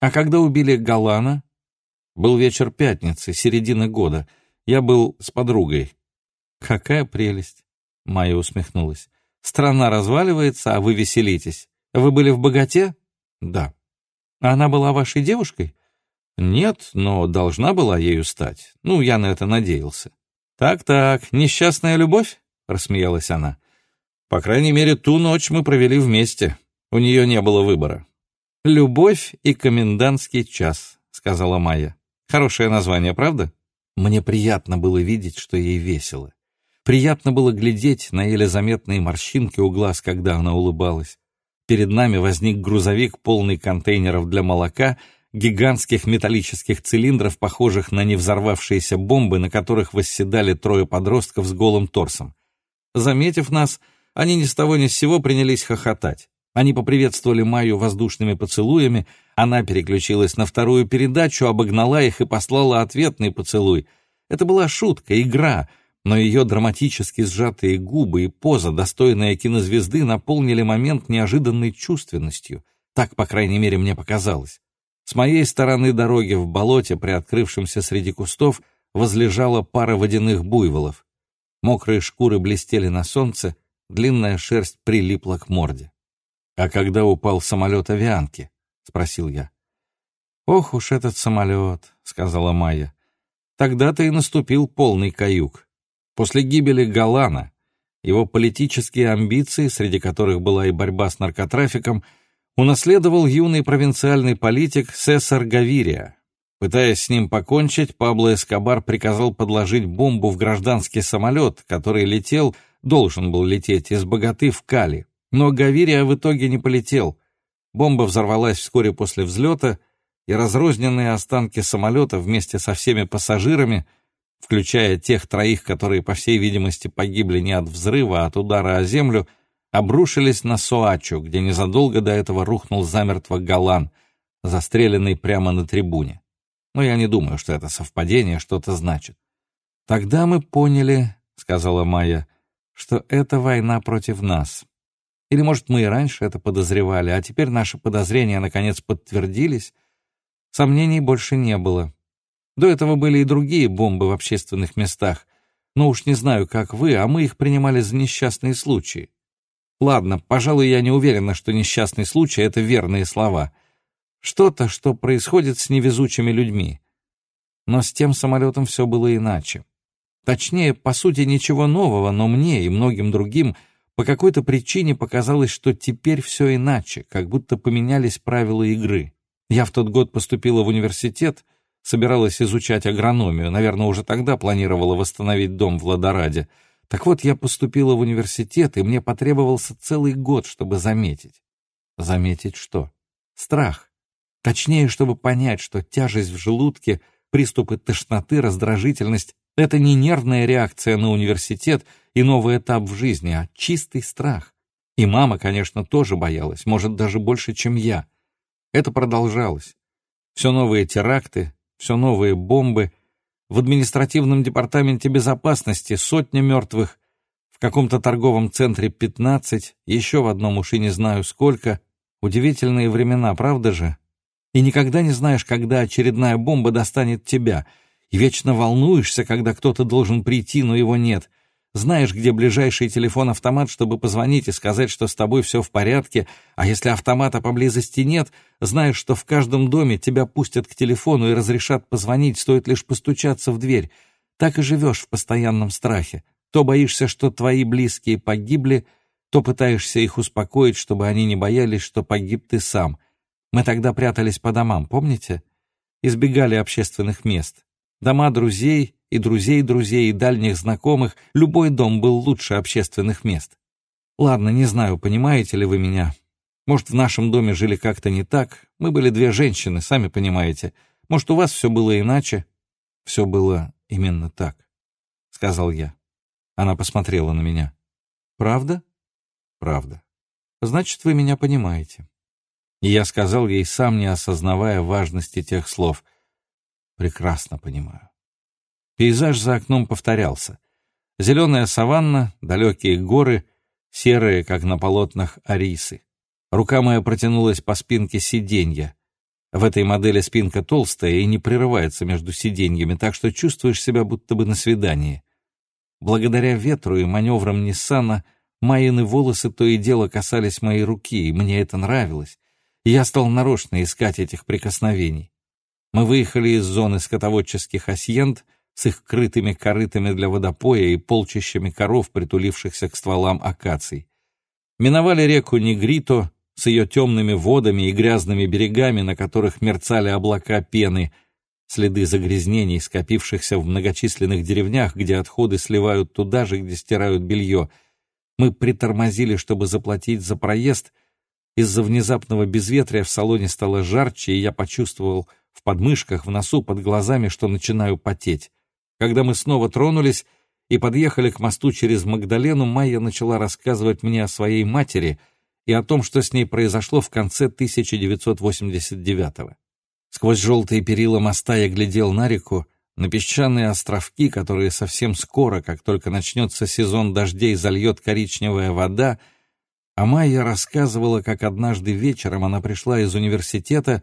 А когда убили Галана? Был вечер пятницы, середина года. Я был с подругой. Какая прелесть! Майя усмехнулась. Страна разваливается, а вы веселитесь. Вы были в богате? Да. А она была вашей девушкой? Нет, но должна была ею стать. Ну, я на это надеялся. Так-так, несчастная любовь? Рассмеялась она. По крайней мере, ту ночь мы провели вместе. У нее не было выбора. «Любовь и комендантский час», — сказала Майя. «Хорошее название, правда?» Мне приятно было видеть, что ей весело. Приятно было глядеть на еле заметные морщинки у глаз, когда она улыбалась. Перед нами возник грузовик, полный контейнеров для молока, гигантских металлических цилиндров, похожих на невзорвавшиеся бомбы, на которых восседали трое подростков с голым торсом. Заметив нас, они ни с того ни с сего принялись хохотать. Они поприветствовали Майю воздушными поцелуями, она переключилась на вторую передачу, обогнала их и послала ответный поцелуй. Это была шутка, игра — но ее драматически сжатые губы и поза, достойная кинозвезды, наполнили момент неожиданной чувственностью. Так, по крайней мере, мне показалось. С моей стороны дороги в болоте, приоткрывшемся среди кустов, возлежала пара водяных буйволов. Мокрые шкуры блестели на солнце, длинная шерсть прилипла к морде. «А когда упал самолет авианки?» — спросил я. «Ох уж этот самолет», — сказала Майя. «Тогда-то и наступил полный каюк. После гибели Галана его политические амбиции, среди которых была и борьба с наркотрафиком, унаследовал юный провинциальный политик Сесар Гавирия. Пытаясь с ним покончить, Пабло Эскобар приказал подложить бомбу в гражданский самолет, который летел, должен был лететь из Богаты в Кали. Но Гавирия в итоге не полетел. Бомба взорвалась вскоре после взлета, и разрозненные останки самолета вместе со всеми пассажирами включая тех троих, которые, по всей видимости, погибли не от взрыва, а от удара о землю, обрушились на Соачу, где незадолго до этого рухнул замертво Галан, застреленный прямо на трибуне. Но я не думаю, что это совпадение что-то значит. «Тогда мы поняли», — сказала Майя, — «что это война против нас. Или, может, мы и раньше это подозревали, а теперь наши подозрения наконец подтвердились? Сомнений больше не было. До этого были и другие бомбы в общественных местах, но уж не знаю, как вы, а мы их принимали за несчастные случаи. Ладно, пожалуй, я не уверена, что несчастный случай — это верные слова. Что-то, что происходит с невезучими людьми. Но с тем самолетом все было иначе. Точнее, по сути, ничего нового, но мне и многим другим по какой-то причине показалось, что теперь все иначе, как будто поменялись правила игры. Я в тот год поступила в университет — собиралась изучать агрономию, наверное, уже тогда планировала восстановить дом в Ладораде. Так вот, я поступила в университет, и мне потребовался целый год, чтобы заметить. Заметить что? Страх. Точнее, чтобы понять, что тяжесть в желудке, приступы тошноты, раздражительность — это не нервная реакция на университет и новый этап в жизни, а чистый страх. И мама, конечно, тоже боялась, может, даже больше, чем я. Это продолжалось. Все новые теракты, все новые бомбы, в административном департаменте безопасности сотня мертвых, в каком-то торговом центре пятнадцать, еще в одном уж и не знаю сколько. Удивительные времена, правда же? И никогда не знаешь, когда очередная бомба достанет тебя, и вечно волнуешься, когда кто-то должен прийти, но его нет — знаешь, где ближайший телефон-автомат, чтобы позвонить и сказать, что с тобой все в порядке, а если автомата поблизости нет, знаешь, что в каждом доме тебя пустят к телефону и разрешат позвонить, стоит лишь постучаться в дверь. Так и живешь в постоянном страхе. То боишься, что твои близкие погибли, то пытаешься их успокоить, чтобы они не боялись, что погиб ты сам. Мы тогда прятались по домам, помните? Избегали общественных мест. Дома друзей и друзей друзей, и дальних знакомых, любой дом был лучше общественных мест. Ладно, не знаю, понимаете ли вы меня. Может, в нашем доме жили как-то не так. Мы были две женщины, сами понимаете. Может, у вас все было иначе? Все было именно так, — сказал я. Она посмотрела на меня. Правда? Правда. Значит, вы меня понимаете. И я сказал ей, сам не осознавая важности тех слов. Прекрасно понимаю. Пейзаж за окном повторялся. Зеленая саванна, далекие горы, серые, как на полотнах, арисы. Рука моя протянулась по спинке сиденья. В этой модели спинка толстая и не прерывается между сиденьями, так что чувствуешь себя будто бы на свидании. Благодаря ветру и маневрам Ниссана Майины волосы то и дело касались моей руки, и мне это нравилось. Я стал нарочно искать этих прикосновений. Мы выехали из зоны скотоводческих асьент с их крытыми корытами для водопоя и полчищами коров, притулившихся к стволам акаций. Миновали реку Негрито с ее темными водами и грязными берегами, на которых мерцали облака пены, следы загрязнений, скопившихся в многочисленных деревнях, где отходы сливают туда же, где стирают белье. Мы притормозили, чтобы заплатить за проезд. Из-за внезапного безветрия в салоне стало жарче, и я почувствовал в подмышках, в носу, под глазами, что начинаю потеть. Когда мы снова тронулись и подъехали к мосту через Магдалену, Майя начала рассказывать мне о своей матери и о том, что с ней произошло в конце 1989-го. Сквозь желтые перила моста я глядел на реку, на песчаные островки, которые совсем скоро, как только начнется сезон дождей, зальет коричневая вода, а Майя рассказывала, как однажды вечером она пришла из университета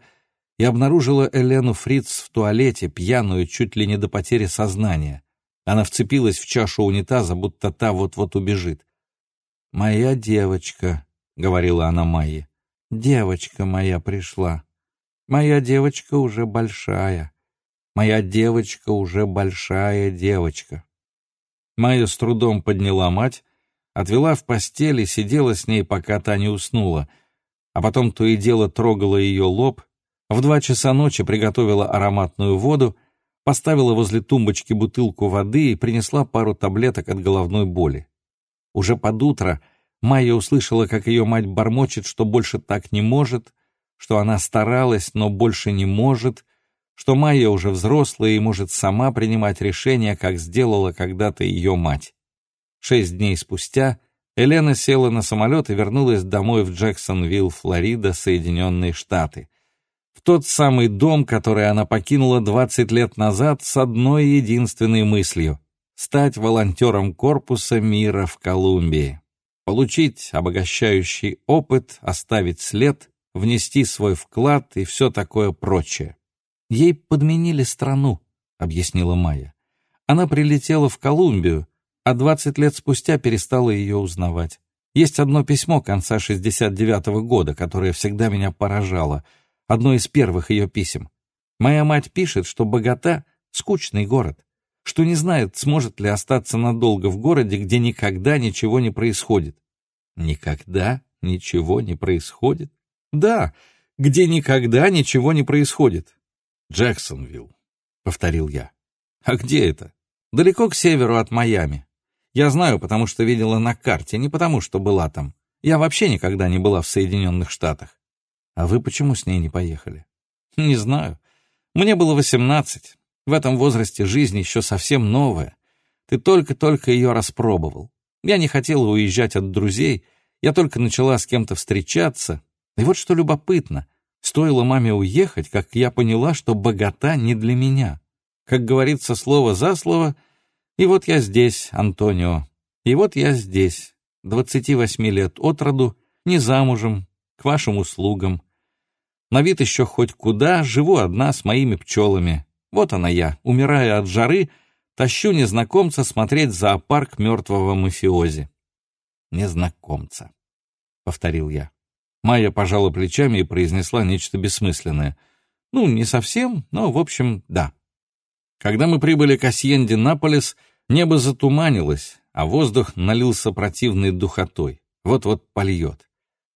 и обнаружила Элену Фриц в туалете, пьяную чуть ли не до потери сознания. Она вцепилась в чашу унитаза, будто та вот-вот убежит. «Моя девочка», — говорила она Майе, — «девочка моя пришла. Моя девочка уже большая. Моя девочка уже большая девочка». Майя с трудом подняла мать, отвела в постель и сидела с ней, пока та не уснула, а потом то и дело трогала ее лоб — в два часа ночи приготовила ароматную воду, поставила возле тумбочки бутылку воды и принесла пару таблеток от головной боли. Уже под утро Майя услышала, как ее мать бормочет, что больше так не может, что она старалась, но больше не может, что Майя уже взрослая и может сама принимать решения, как сделала когда-то ее мать. Шесть дней спустя Елена села на самолет и вернулась домой в Джексонвилл, Флорида, Соединенные Штаты тот самый дом, который она покинула 20 лет назад с одной единственной мыслью — стать волонтером корпуса мира в Колумбии, получить обогащающий опыт, оставить след, внести свой вклад и все такое прочее. Ей подменили страну, — объяснила Майя. Она прилетела в Колумбию, а 20 лет спустя перестала ее узнавать. Есть одно письмо конца 69-го года, которое всегда меня поражало — одно из первых ее писем. Моя мать пишет, что Богата — скучный город, что не знает, сможет ли остаться надолго в городе, где никогда ничего не происходит. Никогда ничего не происходит? Да, где никогда ничего не происходит. Джексонвилл, — повторил я. А где это? Далеко к северу от Майами. Я знаю, потому что видела на карте, не потому что была там. Я вообще никогда не была в Соединенных Штатах. А вы почему с ней не поехали? Не знаю. Мне было восемнадцать. В этом возрасте жизнь еще совсем новая. Ты только-только ее распробовал. Я не хотела уезжать от друзей, я только начала с кем-то встречаться. И вот что любопытно. Стоило маме уехать, как я поняла, что богата не для меня. Как говорится слово за слово, и вот я здесь, Антонио. И вот я здесь, двадцати восьми лет от роду, не замужем, к вашим услугам. На вид еще хоть куда, живу одна с моими пчелами. Вот она я, умирая от жары, тащу незнакомца смотреть зоопарк мертвого мафиози. «Незнакомца», — повторил я. Майя пожала плечами и произнесла нечто бессмысленное. «Ну, не совсем, но, в общем, да». Когда мы прибыли к Асьенде Наполис, небо затуманилось, а воздух налился противной духотой. Вот-вот польет.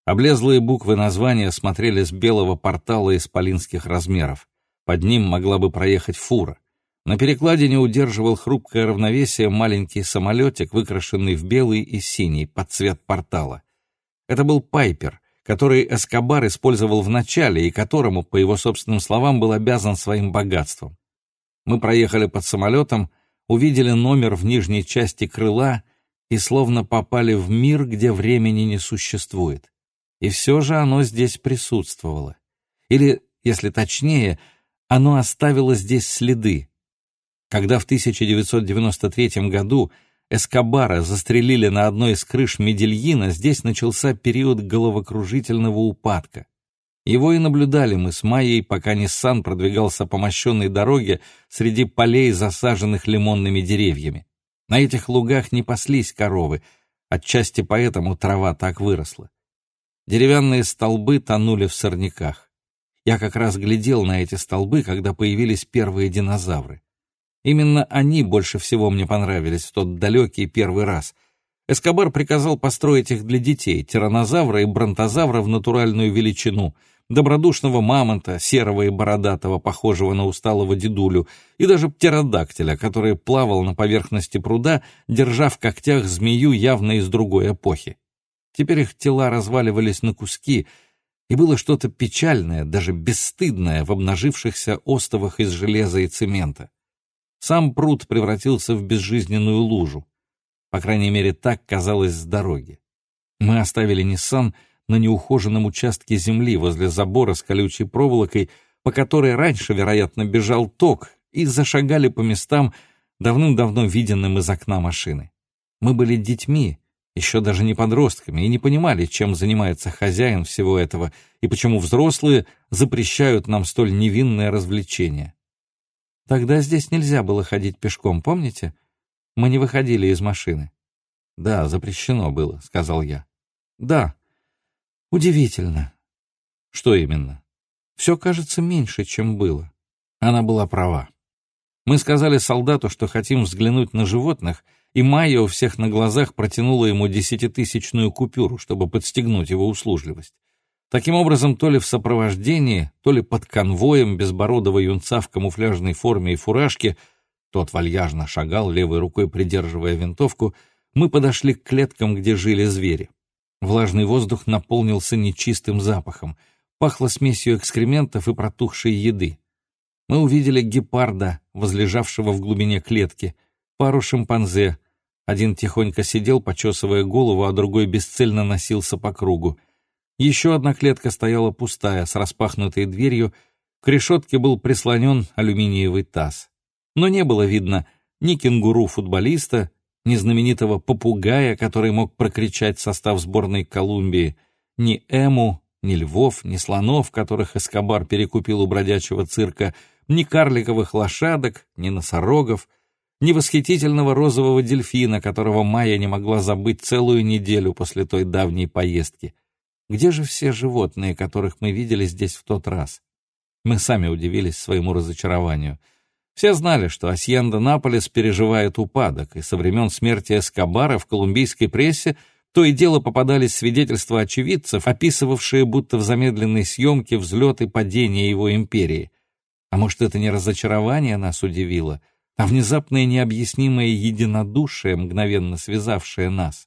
Облезлые буквы названия смотрели с белого портала исполинских размеров. Под ним могла бы проехать фура. На перекладине удерживал хрупкое равновесие маленький самолетик, выкрашенный в белый и синий под цвет портала. Это был «Пайпер», который Эскобар использовал в начале и которому, по его собственным словам, был обязан своим богатством. Мы проехали под самолетом, увидели номер в нижней части крыла и словно попали в мир, где времени не существует. И все же оно здесь присутствовало. Или, если точнее, оно оставило здесь следы. Когда в 1993 году Эскобара застрелили на одной из крыш Медельина, здесь начался период головокружительного упадка. Его и наблюдали мы с Майей, пока Ниссан продвигался по мощенной дороге среди полей, засаженных лимонными деревьями. На этих лугах не паслись коровы, отчасти поэтому трава так выросла. Деревянные столбы тонули в сорняках. Я как раз глядел на эти столбы, когда появились первые динозавры. Именно они больше всего мне понравились в тот далекий первый раз. Эскобар приказал построить их для детей, тиранозавра и бронтозавра в натуральную величину, добродушного мамонта, серого и бородатого, похожего на усталого дедулю, и даже птеродактиля, который плавал на поверхности пруда, держа в когтях змею явно из другой эпохи. Теперь их тела разваливались на куски, и было что-то печальное, даже бесстыдное в обнажившихся остовах из железа и цемента. Сам пруд превратился в безжизненную лужу. По крайней мере, так казалось с дороги. Мы оставили Ниссан на неухоженном участке земли возле забора с колючей проволокой, по которой раньше, вероятно, бежал ток, и зашагали по местам, давным-давно виденным из окна машины. Мы были детьми, еще даже не подростками, и не понимали, чем занимается хозяин всего этого, и почему взрослые запрещают нам столь невинное развлечение. Тогда здесь нельзя было ходить пешком, помните? Мы не выходили из машины. Да, запрещено было, сказал я. Да, Удивительно. Что именно? Все кажется меньше, чем было. Она была права. Мы сказали солдату, что хотим взглянуть на животных, и Майя у всех на глазах протянула ему десятитысячную купюру, чтобы подстегнуть его услужливость. Таким образом, то ли в сопровождении, то ли под конвоем безбородого юнца в камуфляжной форме и фуражке, тот вальяжно шагал, левой рукой придерживая винтовку, мы подошли к клеткам, где жили звери. Влажный воздух наполнился нечистым запахом. Пахло смесью экскрементов и протухшей еды. Мы увидели гепарда, возлежавшего в глубине клетки, пару шимпанзе. Один тихонько сидел, почесывая голову, а другой бесцельно носился по кругу. Еще одна клетка стояла пустая, с распахнутой дверью. К решетке был прислонен алюминиевый таз. Но не было видно ни кенгуру-футболиста, ни знаменитого попугая, который мог прокричать состав сборной Колумбии, ни Эму, ни львов, ни слонов, которых Эскобар перекупил у бродячего цирка, ни карликовых лошадок, ни носорогов, ни восхитительного розового дельфина, которого Майя не могла забыть целую неделю после той давней поездки. Где же все животные, которых мы видели здесь в тот раз? Мы сами удивились своему разочарованию — все знали, что Асьенда Наполес переживает упадок, и со времен смерти Эскобара в колумбийской прессе то и дело попадались свидетельства очевидцев, описывавшие будто в замедленной съемке взлет и падение его империи. А может, это не разочарование нас удивило, а внезапное необъяснимое единодушие, мгновенно связавшее нас?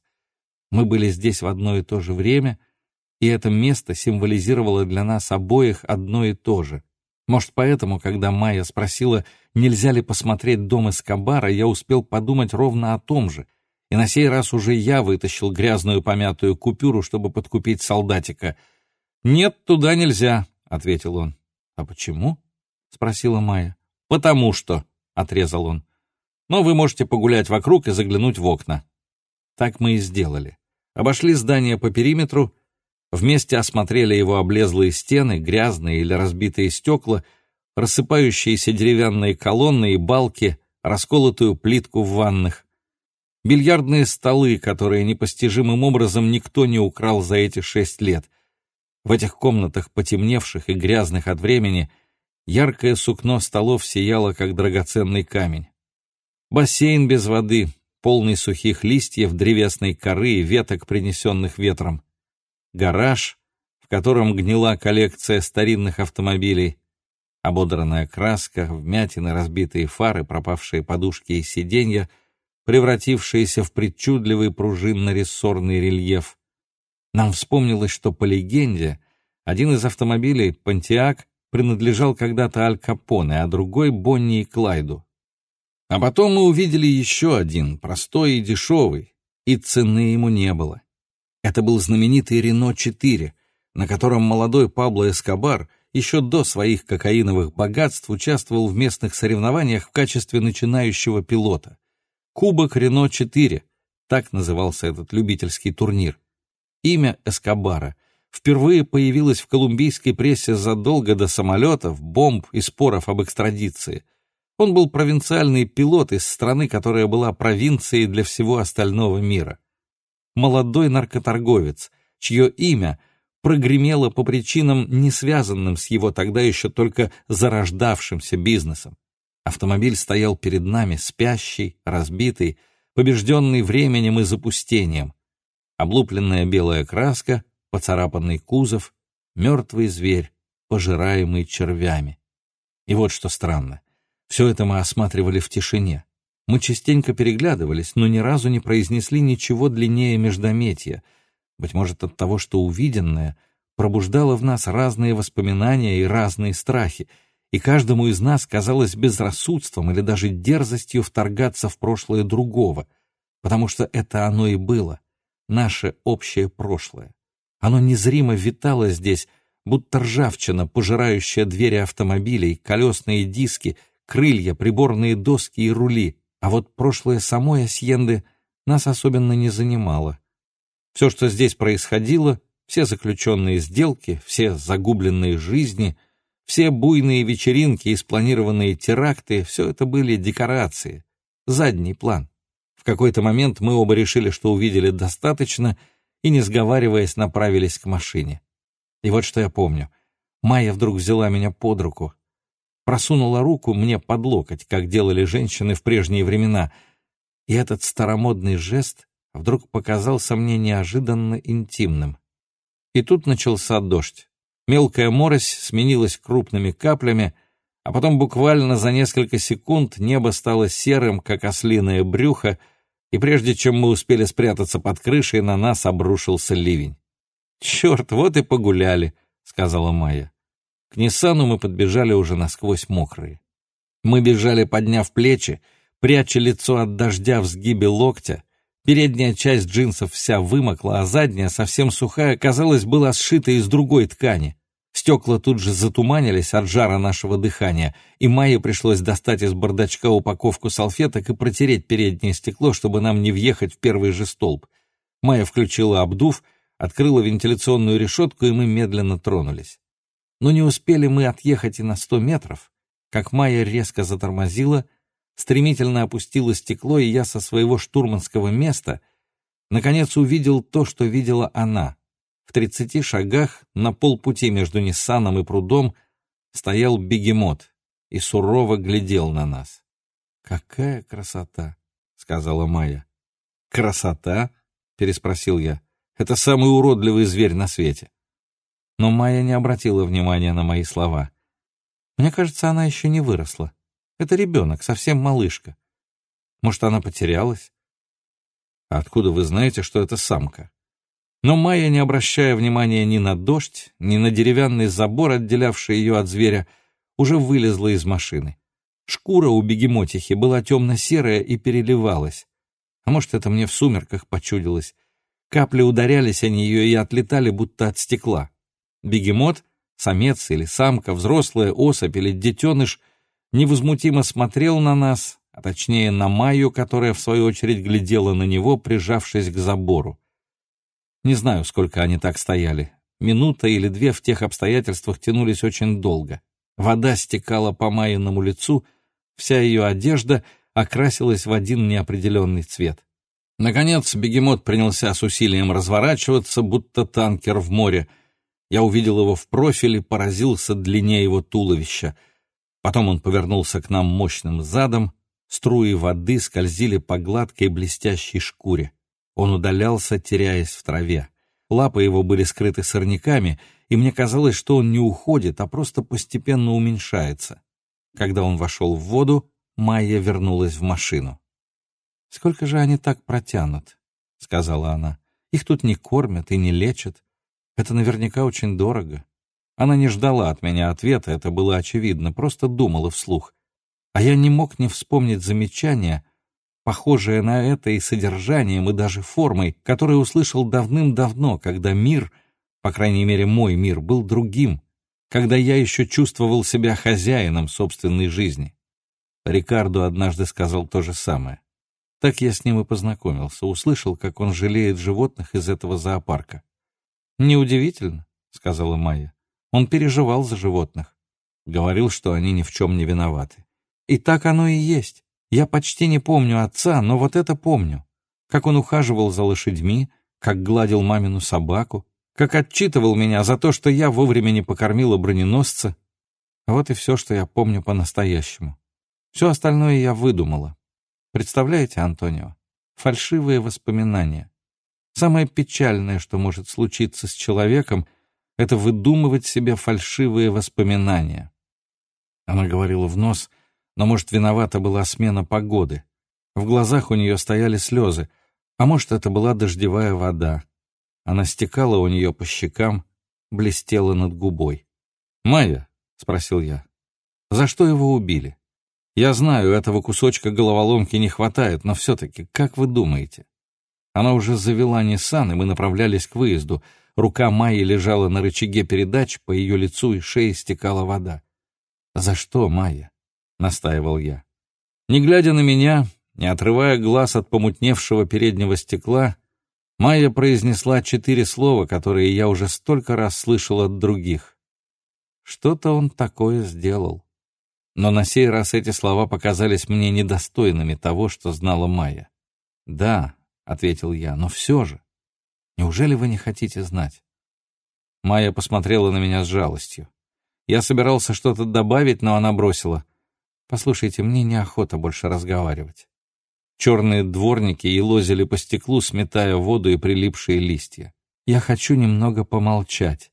Мы были здесь в одно и то же время, и это место символизировало для нас обоих одно и то же — может, поэтому, когда Майя спросила, нельзя ли посмотреть дом Эскобара, я успел подумать ровно о том же, и на сей раз уже я вытащил грязную помятую купюру, чтобы подкупить солдатика. «Нет, туда нельзя», — ответил он. «А почему?» — спросила Майя. «Потому что», — отрезал он. «Но вы можете погулять вокруг и заглянуть в окна». Так мы и сделали. Обошли здание по периметру, Вместе осмотрели его облезлые стены, грязные или разбитые стекла, рассыпающиеся деревянные колонны и балки, расколотую плитку в ваннах. Бильярдные столы, которые непостижимым образом никто не украл за эти шесть лет. В этих комнатах, потемневших и грязных от времени, яркое сукно столов сияло, как драгоценный камень. Бассейн без воды, полный сухих листьев, древесной коры и веток, принесенных ветром гараж, в котором гнила коллекция старинных автомобилей, ободранная краска, вмятины, разбитые фары, пропавшие подушки и сиденья, превратившиеся в причудливый пружинно-рессорный рельеф. Нам вспомнилось, что по легенде один из автомобилей, Пантиак, принадлежал когда-то Аль Капоне, а другой — Бонни и Клайду. А потом мы увидели еще один, простой и дешевый, и цены ему не было. Это был знаменитый Рено-4, на котором молодой Пабло Эскобар еще до своих кокаиновых богатств участвовал в местных соревнованиях в качестве начинающего пилота. Кубок Рено-4, так назывался этот любительский турнир. Имя Эскобара впервые появилось в колумбийской прессе задолго до самолетов, бомб и споров об экстрадиции. Он был провинциальный пилот из страны, которая была провинцией для всего остального мира. Молодой наркоторговец, чье имя прогремело по причинам, не связанным с его тогда еще только зарождавшимся бизнесом. Автомобиль стоял перед нами, спящий, разбитый, побежденный временем и запустением. Облупленная белая краска, поцарапанный кузов, мертвый зверь, пожираемый червями. И вот что странно. Все это мы осматривали в тишине. Мы частенько переглядывались, но ни разу не произнесли ничего длиннее междометия. Быть может, от того, что увиденное пробуждало в нас разные воспоминания и разные страхи, и каждому из нас казалось безрассудством или даже дерзостью вторгаться в прошлое другого, потому что это оно и было, наше общее прошлое. Оно незримо витало здесь, будто ржавчина, пожирающая двери автомобилей, колесные диски, крылья, приборные доски и рули, а вот прошлое самой Асьенды нас особенно не занимало. Все, что здесь происходило, все заключенные сделки, все загубленные жизни — все буйные вечеринки и спланированные теракты — все это были декорации, задний план. В какой-то момент мы оба решили, что увидели достаточно, и, не сговариваясь, направились к машине. И вот что я помню. Майя вдруг взяла меня под руку, просунула руку мне под локоть, как делали женщины в прежние времена, и этот старомодный жест вдруг показался мне неожиданно интимным. И тут начался дождь. Мелкая морось сменилась крупными каплями, а потом буквально за несколько секунд небо стало серым, как ослиное брюхо, и прежде чем мы успели спрятаться под крышей, на нас обрушился ливень. «Черт, вот и погуляли», — сказала Майя. К Ниссану мы подбежали уже насквозь мокрые. Мы бежали, подняв плечи, пряча лицо от дождя в сгибе локтя, Передняя часть джинсов вся вымокла, а задняя, совсем сухая, казалось, была сшита из другой ткани. Стекла тут же затуманились от жара нашего дыхания, и Майе пришлось достать из бардачка упаковку салфеток и протереть переднее стекло, чтобы нам не въехать в первый же столб. Майя включила обдув, открыла вентиляционную решетку, и мы медленно тронулись. Но не успели мы отъехать и на сто метров, как Майя резко затормозила — стремительно опустило стекло, и я со своего штурманского места наконец увидел то, что видела она. В тридцати шагах, на полпути между Ниссаном и прудом, стоял бегемот и сурово глядел на нас. «Какая красота!» — сказала Майя. «Красота?» — переспросил я. «Это самый уродливый зверь на свете». Но Майя не обратила внимания на мои слова. «Мне кажется, она еще не выросла», это ребенок, совсем малышка. Может, она потерялась? А откуда вы знаете, что это самка? Но Майя, не обращая внимания ни на дождь, ни на деревянный забор, отделявший ее от зверя, уже вылезла из машины. Шкура у бегемотихи была темно-серая и переливалась. А может, это мне в сумерках почудилось. Капли ударялись о нее и отлетали, будто от стекла. Бегемот, самец или самка, взрослая особь или детеныш — невозмутимо смотрел на нас, а точнее на Майю, которая в свою очередь глядела на него, прижавшись к забору. Не знаю, сколько они так стояли. Минута или две в тех обстоятельствах тянулись очень долго. Вода стекала по Майиному лицу, вся ее одежда окрасилась в один неопределенный цвет. Наконец бегемот принялся с усилием разворачиваться, будто танкер в море. Я увидел его в профиле, поразился длине его туловища — Потом он повернулся к нам мощным задом, струи воды скользили по гладкой блестящей шкуре. Он удалялся, теряясь в траве. Лапы его были скрыты сорняками, и мне казалось, что он не уходит, а просто постепенно уменьшается. Когда он вошел в воду, Майя вернулась в машину. «Сколько же они так протянут?» — сказала она. «Их тут не кормят и не лечат. Это наверняка очень дорого». Она не ждала от меня ответа, это было очевидно, просто думала вслух. А я не мог не вспомнить замечание, похожее на это и содержанием, и даже формой, которое услышал давным-давно, когда мир, по крайней мере мой мир, был другим, когда я еще чувствовал себя хозяином собственной жизни. Рикардо однажды сказал то же самое. Так я с ним и познакомился, услышал, как он жалеет животных из этого зоопарка. «Неудивительно», — сказала Майя. «Он переживал за животных. Говорил, что они ни в чем не виноваты. И так оно и есть. Я почти не помню отца, но вот это помню. Как он ухаживал за лошадьми, как гладил мамину собаку, как отчитывал меня за то, что я вовремя не покормила броненосца. Вот и все, что я помню по-настоящему. Все остальное я выдумала. Представляете, Антонио? Фальшивые воспоминания. Самое печальное, что может случиться с человеком, это выдумывать себе фальшивые воспоминания. Она говорила в нос, но, может, виновата была смена погоды. В глазах у нее стояли слезы, а может, это была дождевая вода. Она стекала у нее по щекам, блестела над губой. «Майя», — спросил я, — «за что его убили?» Я знаю, этого кусочка головоломки не хватает, но все-таки, как вы думаете? Она уже завела Ниссан, и мы направлялись к выезду. Рука Майи лежала на рычаге передач, по ее лицу и шее стекала вода. «За что, Майя?» — настаивал я. Не глядя на меня, не отрывая глаз от помутневшего переднего стекла, Майя произнесла четыре слова, которые я уже столько раз слышал от других. Что-то он такое сделал. Но на сей раз эти слова показались мне недостойными того, что знала Майя. «Да», — ответил я, — «но все же. Неужели вы не хотите знать?» Майя посмотрела на меня с жалостью. Я собирался что-то добавить, но она бросила. «Послушайте, мне неохота больше разговаривать». Черные дворники елозили по стеклу, сметая воду и прилипшие листья. «Я хочу немного помолчать.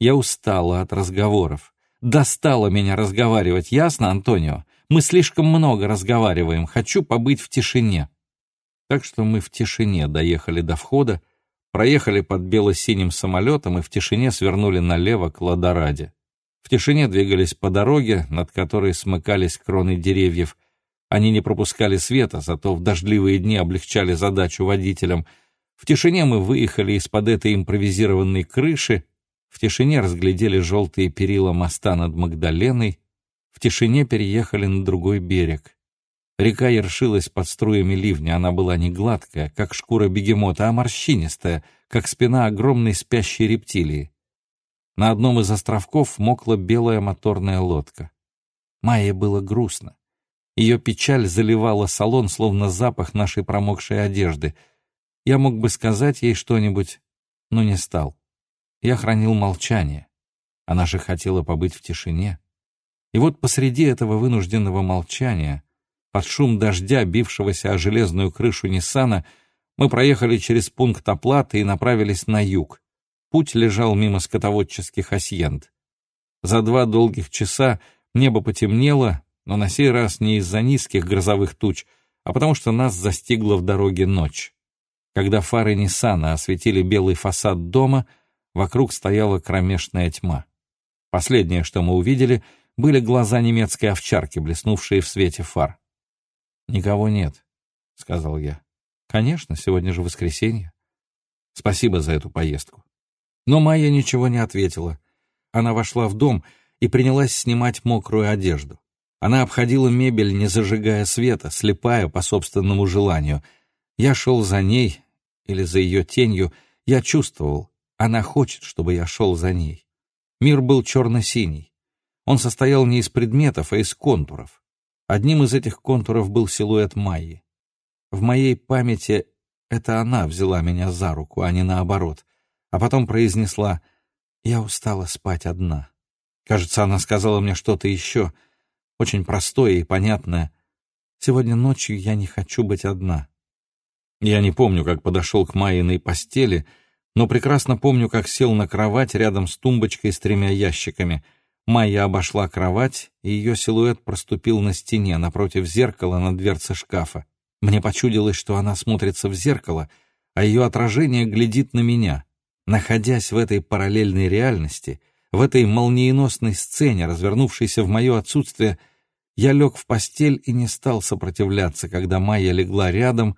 Я устала от разговоров. Достало меня разговаривать, ясно, Антонио? Мы слишком много разговариваем, хочу побыть в тишине. Так что мы в тишине доехали до входа, проехали под бело-синим самолетом и в тишине свернули налево к Ладораде. В тишине двигались по дороге, над которой смыкались кроны деревьев. Они не пропускали света, зато в дождливые дни облегчали задачу водителям. В тишине мы выехали из-под этой импровизированной крыши в тишине разглядели желтые перила моста над Магдаленой, в тишине переехали на другой берег. Река ершилась под струями ливня, она была не гладкая, как шкура бегемота, а морщинистая, как спина огромной спящей рептилии. На одном из островков мокла белая моторная лодка. Майе было грустно. Ее печаль заливала салон, словно запах нашей промокшей одежды. Я мог бы сказать ей что-нибудь, но не стал. Я хранил молчание. Она же хотела побыть в тишине. И вот посреди этого вынужденного молчания, под шум дождя, бившегося о железную крышу Ниссана, мы проехали через пункт оплаты и направились на юг. Путь лежал мимо скотоводческих асьент. За два долгих часа небо потемнело, но на сей раз не из-за низких грозовых туч, а потому что нас застигла в дороге ночь. Когда фары Ниссана осветили белый фасад дома — Вокруг стояла кромешная тьма. Последнее, что мы увидели, были глаза немецкой овчарки, блеснувшие в свете фар. «Никого нет», — сказал я. «Конечно, сегодня же воскресенье. Спасибо за эту поездку». Но Майя ничего не ответила. Она вошла в дом и принялась снимать мокрую одежду. Она обходила мебель, не зажигая света, слепая по собственному желанию. Я шел за ней или за ее тенью, я чувствовал, она хочет, чтобы я шел за ней. Мир был черно-синий. Он состоял не из предметов, а из контуров. Одним из этих контуров был силуэт Майи. В моей памяти это она взяла меня за руку, а не наоборот, а потом произнесла «Я устала спать одна». Кажется, она сказала мне что-то еще, очень простое и понятное. «Сегодня ночью я не хочу быть одна». Я не помню, как подошел к Майиной постели — но прекрасно помню, как сел на кровать рядом с тумбочкой с тремя ящиками. Майя обошла кровать, и ее силуэт проступил на стене напротив зеркала на дверце шкафа. Мне почудилось, что она смотрится в зеркало, а ее отражение глядит на меня. Находясь в этой параллельной реальности, в этой молниеносной сцене, развернувшейся в мое отсутствие, я лег в постель и не стал сопротивляться, когда Майя легла рядом,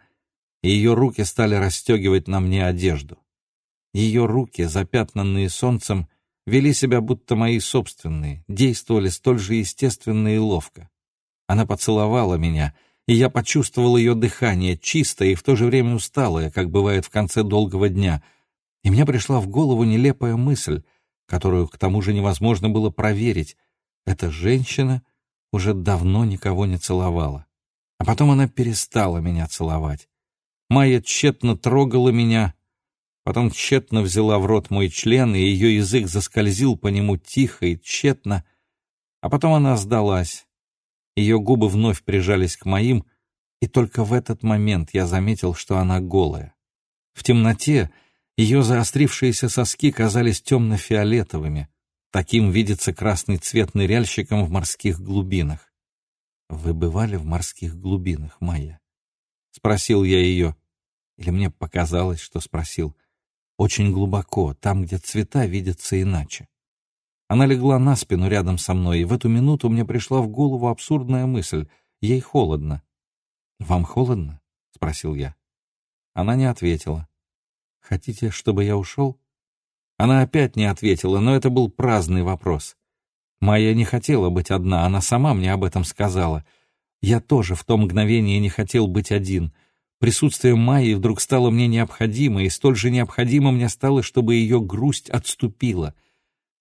и ее руки стали расстегивать на мне одежду. Ее руки, запятнанные солнцем, вели себя будто мои собственные, действовали столь же естественно и ловко. Она поцеловала меня, и я почувствовал ее дыхание, чистое и в то же время усталое, как бывает в конце долгого дня. И мне пришла в голову нелепая мысль, которую к тому же невозможно было проверить. Эта женщина уже давно никого не целовала. А потом она перестала меня целовать. Майя тщетно трогала меня, потом тщетно взяла в рот мой член, и ее язык заскользил по нему тихо и тщетно, а потом она сдалась. Ее губы вновь прижались к моим, и только в этот момент я заметил, что она голая. В темноте ее заострившиеся соски казались темно-фиолетовыми. Таким видится красный цвет ныряльщикам в морских глубинах. «Вы бывали в морских глубинах, Майя?» — спросил я ее. Или мне показалось, что спросил. Очень глубоко, там, где цвета видятся иначе. Она легла на спину рядом со мной, и в эту минуту мне пришла в голову абсурдная мысль. Ей холодно. «Вам холодно?» — спросил я. Она не ответила. «Хотите, чтобы я ушел?» Она опять не ответила, но это был праздный вопрос. Майя не хотела быть одна, она сама мне об этом сказала. Я тоже в то мгновение не хотел быть один. Присутствие Майи вдруг стало мне необходимо, и столь же необходимо мне стало, чтобы ее грусть отступила.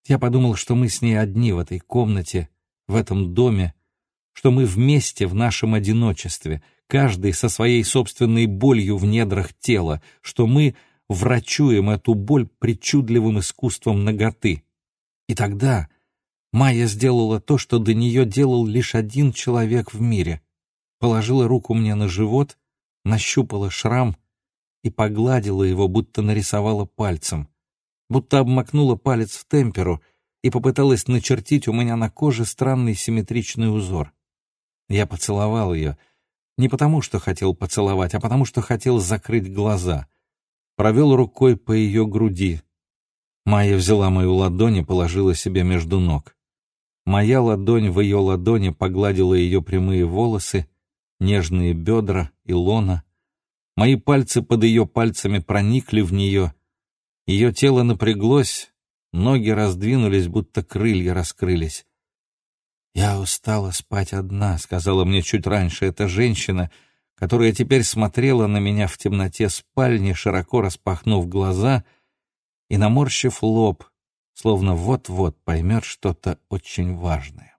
Я подумал, что мы с ней одни в этой комнате, в этом доме, что мы вместе в нашем одиночестве, каждый со своей собственной болью в недрах тела, что мы врачуем эту боль причудливым искусством наготы. И тогда Майя сделала то, что до нее делал лишь один человек в мире. Положила руку мне на живот, нащупала шрам и погладила его, будто нарисовала пальцем, будто обмакнула палец в темперу и попыталась начертить у меня на коже странный симметричный узор. Я поцеловал ее, не потому что хотел поцеловать, а потому что хотел закрыть глаза — провел рукой по ее груди. Майя взяла мою ладонь и положила себе между ног. Моя ладонь в ее ладони погладила ее прямые волосы, нежные бедра и лона. Мои пальцы под ее пальцами проникли в нее. Ее тело напряглось, ноги раздвинулись, будто крылья раскрылись. «Я устала спать одна», — сказала мне чуть раньше эта женщина — которая теперь смотрела на меня в темноте спальни, широко распахнув глаза и наморщив лоб, словно вот-вот поймет что-то очень важное.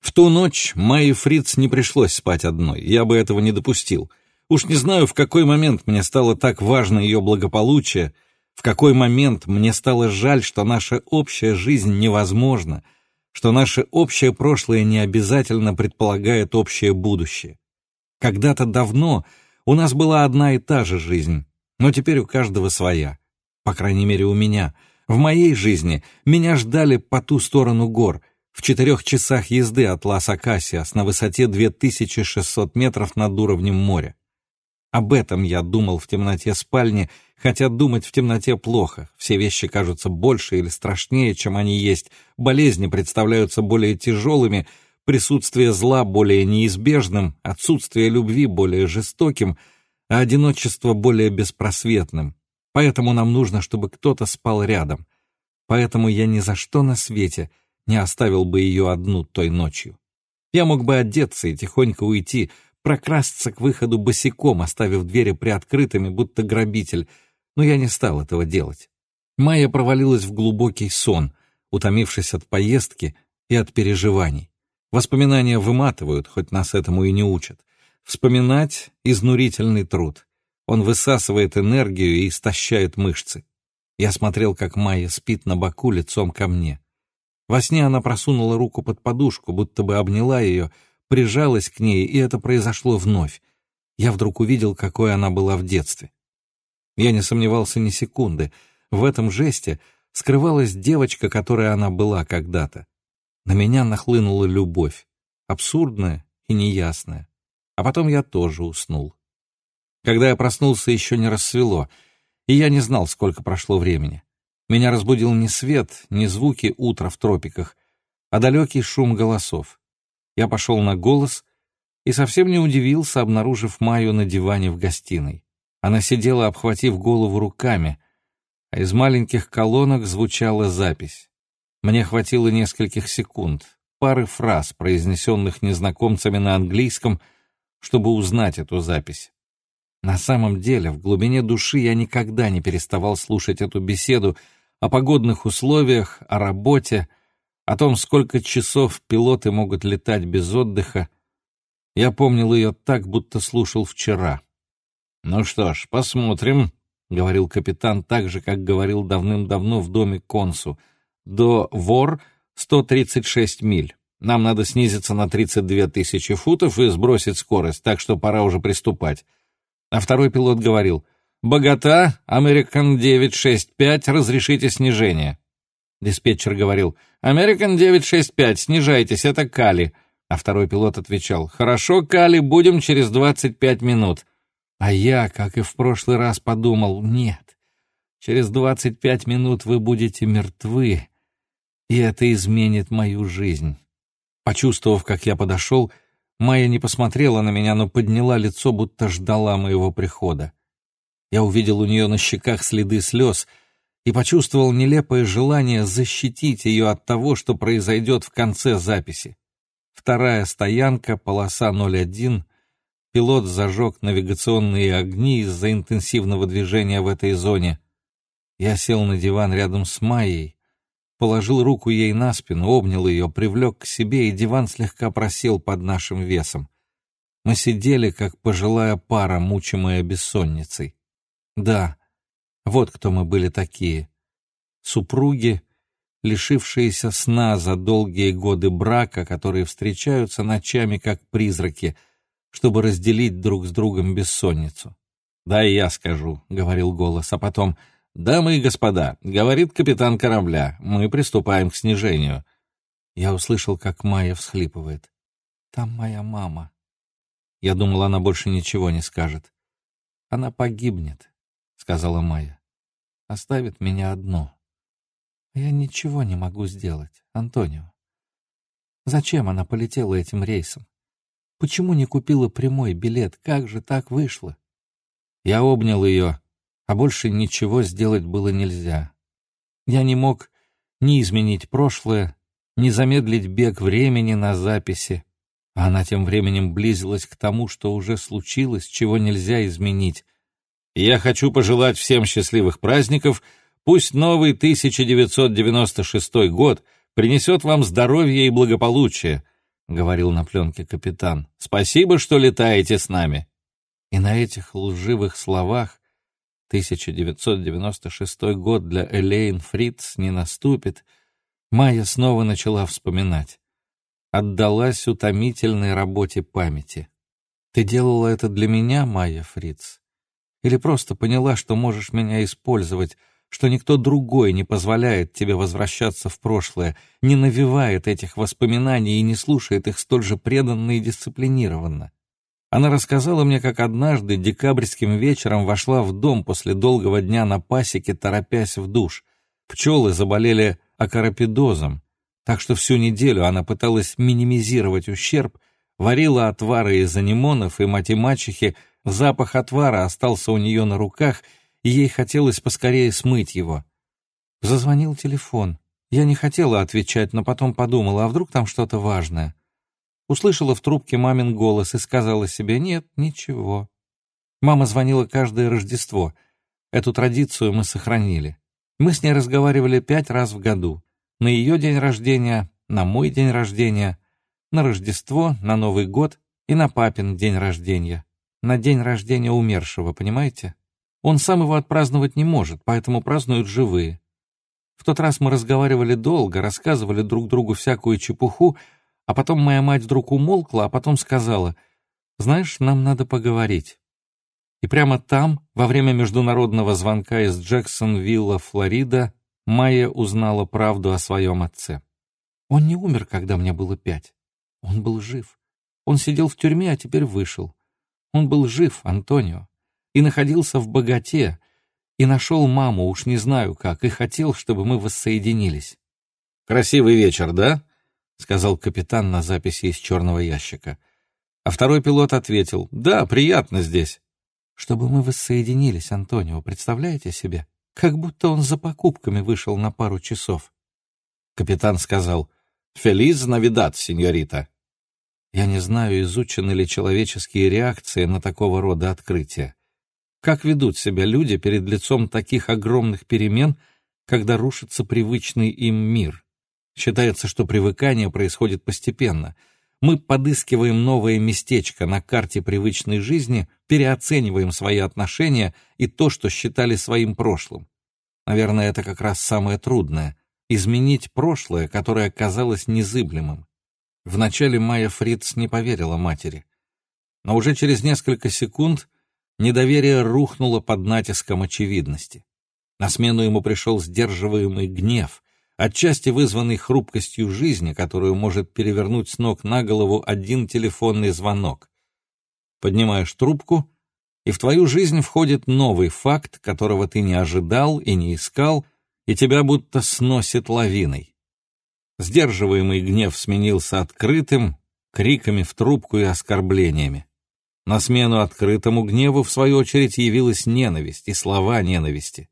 В ту ночь Майе Фриц не пришлось спать одной, я бы этого не допустил. Уж не знаю, в какой момент мне стало так важно ее благополучие, в какой момент мне стало жаль, что наша общая жизнь невозможна, что наше общее прошлое не обязательно предполагает общее будущее. Когда-то давно у нас была одна и та же жизнь, но теперь у каждого своя. По крайней мере, у меня. В моей жизни меня ждали по ту сторону гор, в четырех часах езды от Лас-Акасиас на высоте 2600 метров над уровнем моря. Об этом я думал в темноте спальни, хотя думать в темноте плохо. Все вещи кажутся больше или страшнее, чем они есть. Болезни представляются более тяжелыми, присутствие зла более неизбежным, отсутствие любви более жестоким, а одиночество более беспросветным. Поэтому нам нужно, чтобы кто-то спал рядом. Поэтому я ни за что на свете не оставил бы ее одну той ночью. Я мог бы одеться и тихонько уйти, прокрасться к выходу босиком, оставив двери приоткрытыми, будто грабитель, но я не стал этого делать. Майя провалилась в глубокий сон, утомившись от поездки и от переживаний. Воспоминания выматывают, хоть нас этому и не учат. Вспоминать — изнурительный труд. Он высасывает энергию и истощает мышцы. Я смотрел, как Майя спит на боку лицом ко мне. Во сне она просунула руку под подушку, будто бы обняла ее, прижалась к ней, и это произошло вновь. Я вдруг увидел, какой она была в детстве. Я не сомневался ни секунды. В этом жесте скрывалась девочка, которой она была когда-то. На меня нахлынула любовь, абсурдная и неясная. А потом я тоже уснул. Когда я проснулся, еще не рассвело, и я не знал, сколько прошло времени. Меня разбудил не свет, не звуки утра в тропиках, а далекий шум голосов. Я пошел на голос и совсем не удивился, обнаружив Майю на диване в гостиной. Она сидела, обхватив голову руками, а из маленьких колонок звучала запись. Мне хватило нескольких секунд, пары фраз, произнесенных незнакомцами на английском, чтобы узнать эту запись. На самом деле, в глубине души я никогда не переставал слушать эту беседу о погодных условиях, о работе, о том, сколько часов пилоты могут летать без отдыха. Я помнил ее так, будто слушал вчера. «Ну что ж, посмотрим», — говорил капитан так же, как говорил давным-давно в доме консу. «До вор 136 миль. Нам надо снизиться на 32 тысячи футов и сбросить скорость, так что пора уже приступать». А второй пилот говорил, «Богата, American 965, разрешите снижение». Диспетчер говорил, «American 965, снижайтесь, это Кали». А второй пилот отвечал, «Хорошо, Кали, будем через 25 минут». А я, как и в прошлый раз, подумал, «Нет, через 25 минут вы будете мертвы, и это изменит мою жизнь». Почувствовав, как я подошел, Майя не посмотрела на меня, но подняла лицо, будто ждала моего прихода. Я увидел у нее на щеках следы слез — и почувствовал нелепое желание защитить ее от того, что произойдет в конце записи. Вторая стоянка, полоса 01. Пилот зажег навигационные огни из-за интенсивного движения в этой зоне. Я сел на диван рядом с Майей, положил руку ей на спину, обнял ее, привлек к себе, и диван слегка просел под нашим весом. Мы сидели, как пожилая пара, мучимая бессонницей. Да, вот кто мы были такие. Супруги, лишившиеся сна за долгие годы брака, которые встречаются ночами как призраки, чтобы разделить друг с другом бессонницу. «Да, и я скажу», — говорил голос, а потом «Дамы и господа», — говорит капитан корабля, — «мы приступаем к снижению». Я услышал, как Майя всхлипывает. «Там моя мама». Я думал, она больше ничего не скажет. «Она погибнет», — сказала Майя. «Оставит меня одну». «Я ничего не могу сделать, Антонио. Зачем она полетела этим рейсом? Почему не купила прямой билет? Как же так вышло?» Я обнял ее, а больше ничего сделать было нельзя. Я не мог ни изменить прошлое, ни замедлить бег времени на записи, а она тем временем близилась к тому, что уже случилось, чего нельзя изменить, я хочу пожелать всем счастливых праздников. Пусть новый 1996 год принесет вам здоровье и благополучие, — говорил на пленке капитан. Спасибо, что летаете с нами. И на этих лживых словах 1996 год для Элейн Фриц не наступит, Майя снова начала вспоминать. Отдалась утомительной работе памяти. «Ты делала это для меня, Майя Фриц?» Или просто поняла, что можешь меня использовать, что никто другой не позволяет тебе возвращаться в прошлое, не навевает этих воспоминаний и не слушает их столь же преданно и дисциплинированно. Она рассказала мне, как однажды декабрьским вечером вошла в дом после долгого дня на пасеке, торопясь в душ. Пчелы заболели акарапидозом, так что всю неделю она пыталась минимизировать ущерб, варила отвары из анимонов и мать-мачехи Запах отвара остался у нее на руках, и ей хотелось поскорее смыть его. Зазвонил телефон. Я не хотела отвечать, но потом подумала, а вдруг там что-то важное. Услышала в трубке мамин голос и сказала себе «нет, ничего». Мама звонила каждое Рождество. Эту традицию мы сохранили. Мы с ней разговаривали пять раз в году. На ее день рождения, на мой день рождения, на Рождество, на Новый год и на папин день рождения на день рождения умершего, понимаете? Он сам его отпраздновать не может, поэтому празднуют живые. В тот раз мы разговаривали долго, рассказывали друг другу всякую чепуху, а потом моя мать вдруг умолкла, а потом сказала, «Знаешь, нам надо поговорить». И прямо там, во время международного звонка из Джексонвилла, Флорида, Майя узнала правду о своем отце. Он не умер, когда мне было пять. Он был жив. Он сидел в тюрьме, а теперь вышел. Он был жив, Антонио, и находился в богате, и нашел маму, уж не знаю как, и хотел, чтобы мы воссоединились. «Красивый вечер, да?» — сказал капитан на записи из черного ящика. А второй пилот ответил, «Да, приятно здесь». «Чтобы мы воссоединились, Антонио, представляете себе? Как будто он за покупками вышел на пару часов». Капитан сказал, «Фелиз навидат, сеньорита». Я не знаю, изучены ли человеческие реакции на такого рода открытия. Как ведут себя люди перед лицом таких огромных перемен, когда рушится привычный им мир? Считается, что привыкание происходит постепенно. Мы подыскиваем новое местечко на карте привычной жизни, переоцениваем свои отношения и то, что считали своим прошлым. Наверное, это как раз самое трудное — изменить прошлое, которое казалось незыблемым. Вначале Майя Фриц не поверила матери. Но уже через несколько секунд недоверие рухнуло под натиском очевидности. На смену ему пришел сдерживаемый гнев, отчасти вызванный хрупкостью жизни, которую может перевернуть с ног на голову один телефонный звонок. Поднимаешь трубку, и в твою жизнь входит новый факт, которого ты не ожидал и не искал, и тебя будто сносит лавиной. Сдерживаемый гнев сменился открытым, криками в трубку и оскорблениями. На смену открытому гневу, в свою очередь, явилась ненависть и слова ненависти.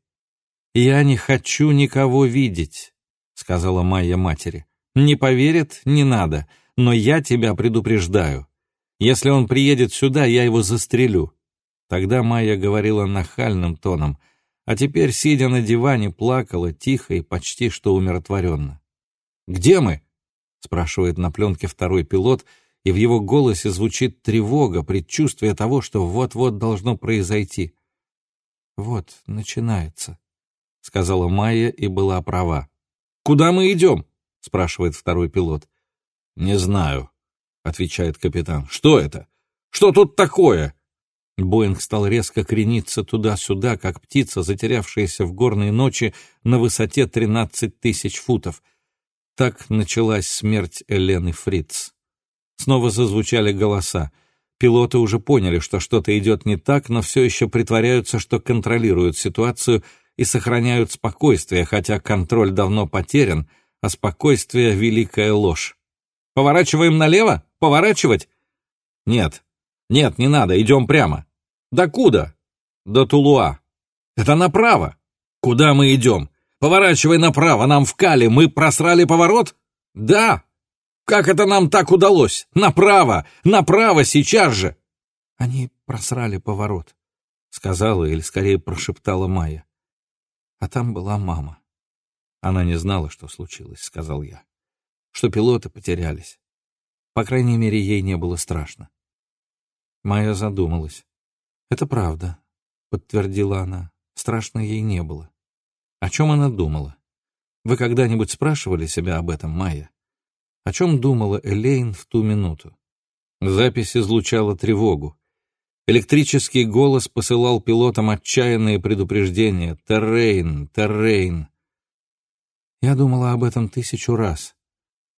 «Я не хочу никого видеть», — сказала Майя матери. «Не поверит, не надо, но я тебя предупреждаю. Если он приедет сюда, я его застрелю». Тогда Майя говорила нахальным тоном, а теперь, сидя на диване, плакала тихо и почти что умиротворенно. «Где мы?» — спрашивает на пленке второй пилот, и в его голосе звучит тревога, предчувствие того, что вот-вот должно произойти. «Вот, начинается», — сказала Майя и была права. «Куда мы идем?» — спрашивает второй пилот. «Не знаю», — отвечает капитан. «Что это? Что тут такое?» Боинг стал резко крениться туда-сюда, как птица, затерявшаяся в горной ночи на высоте 13 тысяч футов — так началась смерть Элены Фриц. Снова зазвучали голоса. Пилоты уже поняли, что что-то идет не так, но все еще притворяются, что контролируют ситуацию и сохраняют спокойствие, хотя контроль давно потерян, а спокойствие — великая ложь. «Поворачиваем налево? Поворачивать?» «Нет. Нет, не надо, идем прямо». «До куда?» «До Тулуа». «Это направо». «Куда мы идем?» Поворачивай направо, нам в Кали. Мы просрали поворот? Да. Как это нам так удалось? Направо! Направо сейчас же!» «Они просрали поворот», — сказала или скорее прошептала Майя. А там была мама. Она не знала, что случилось, — сказал я. Что пилоты потерялись. По крайней мере, ей не было страшно. Майя задумалась. «Это правда», — подтвердила она. «Страшно ей не было. О чем она думала? Вы когда-нибудь спрашивали себя об этом, Майя? О чем думала Элейн в ту минуту? Запись излучала тревогу. Электрический голос посылал пилотам отчаянные предупреждения. «Террейн! Террейн!» Я думала об этом тысячу раз.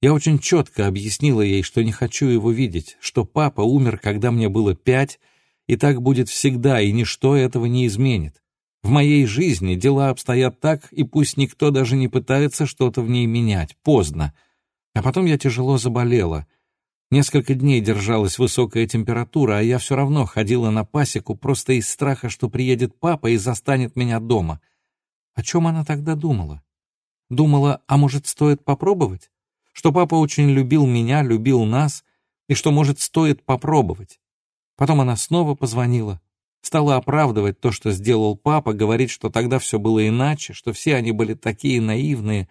Я очень четко объяснила ей, что не хочу его видеть, что папа умер, когда мне было пять, и так будет всегда, и ничто этого не изменит. В моей жизни дела обстоят так, и пусть никто даже не пытается что-то в ней менять. Поздно. А потом я тяжело заболела. Несколько дней держалась высокая температура, а я все равно ходила на пасеку просто из страха, что приедет папа и застанет меня дома. О чем она тогда думала? Думала, а может, стоит попробовать? Что папа очень любил меня, любил нас, и что, может, стоит попробовать. Потом она снова позвонила, Стала оправдывать то, что сделал папа, говорить, что тогда все было иначе, что все они были такие наивные.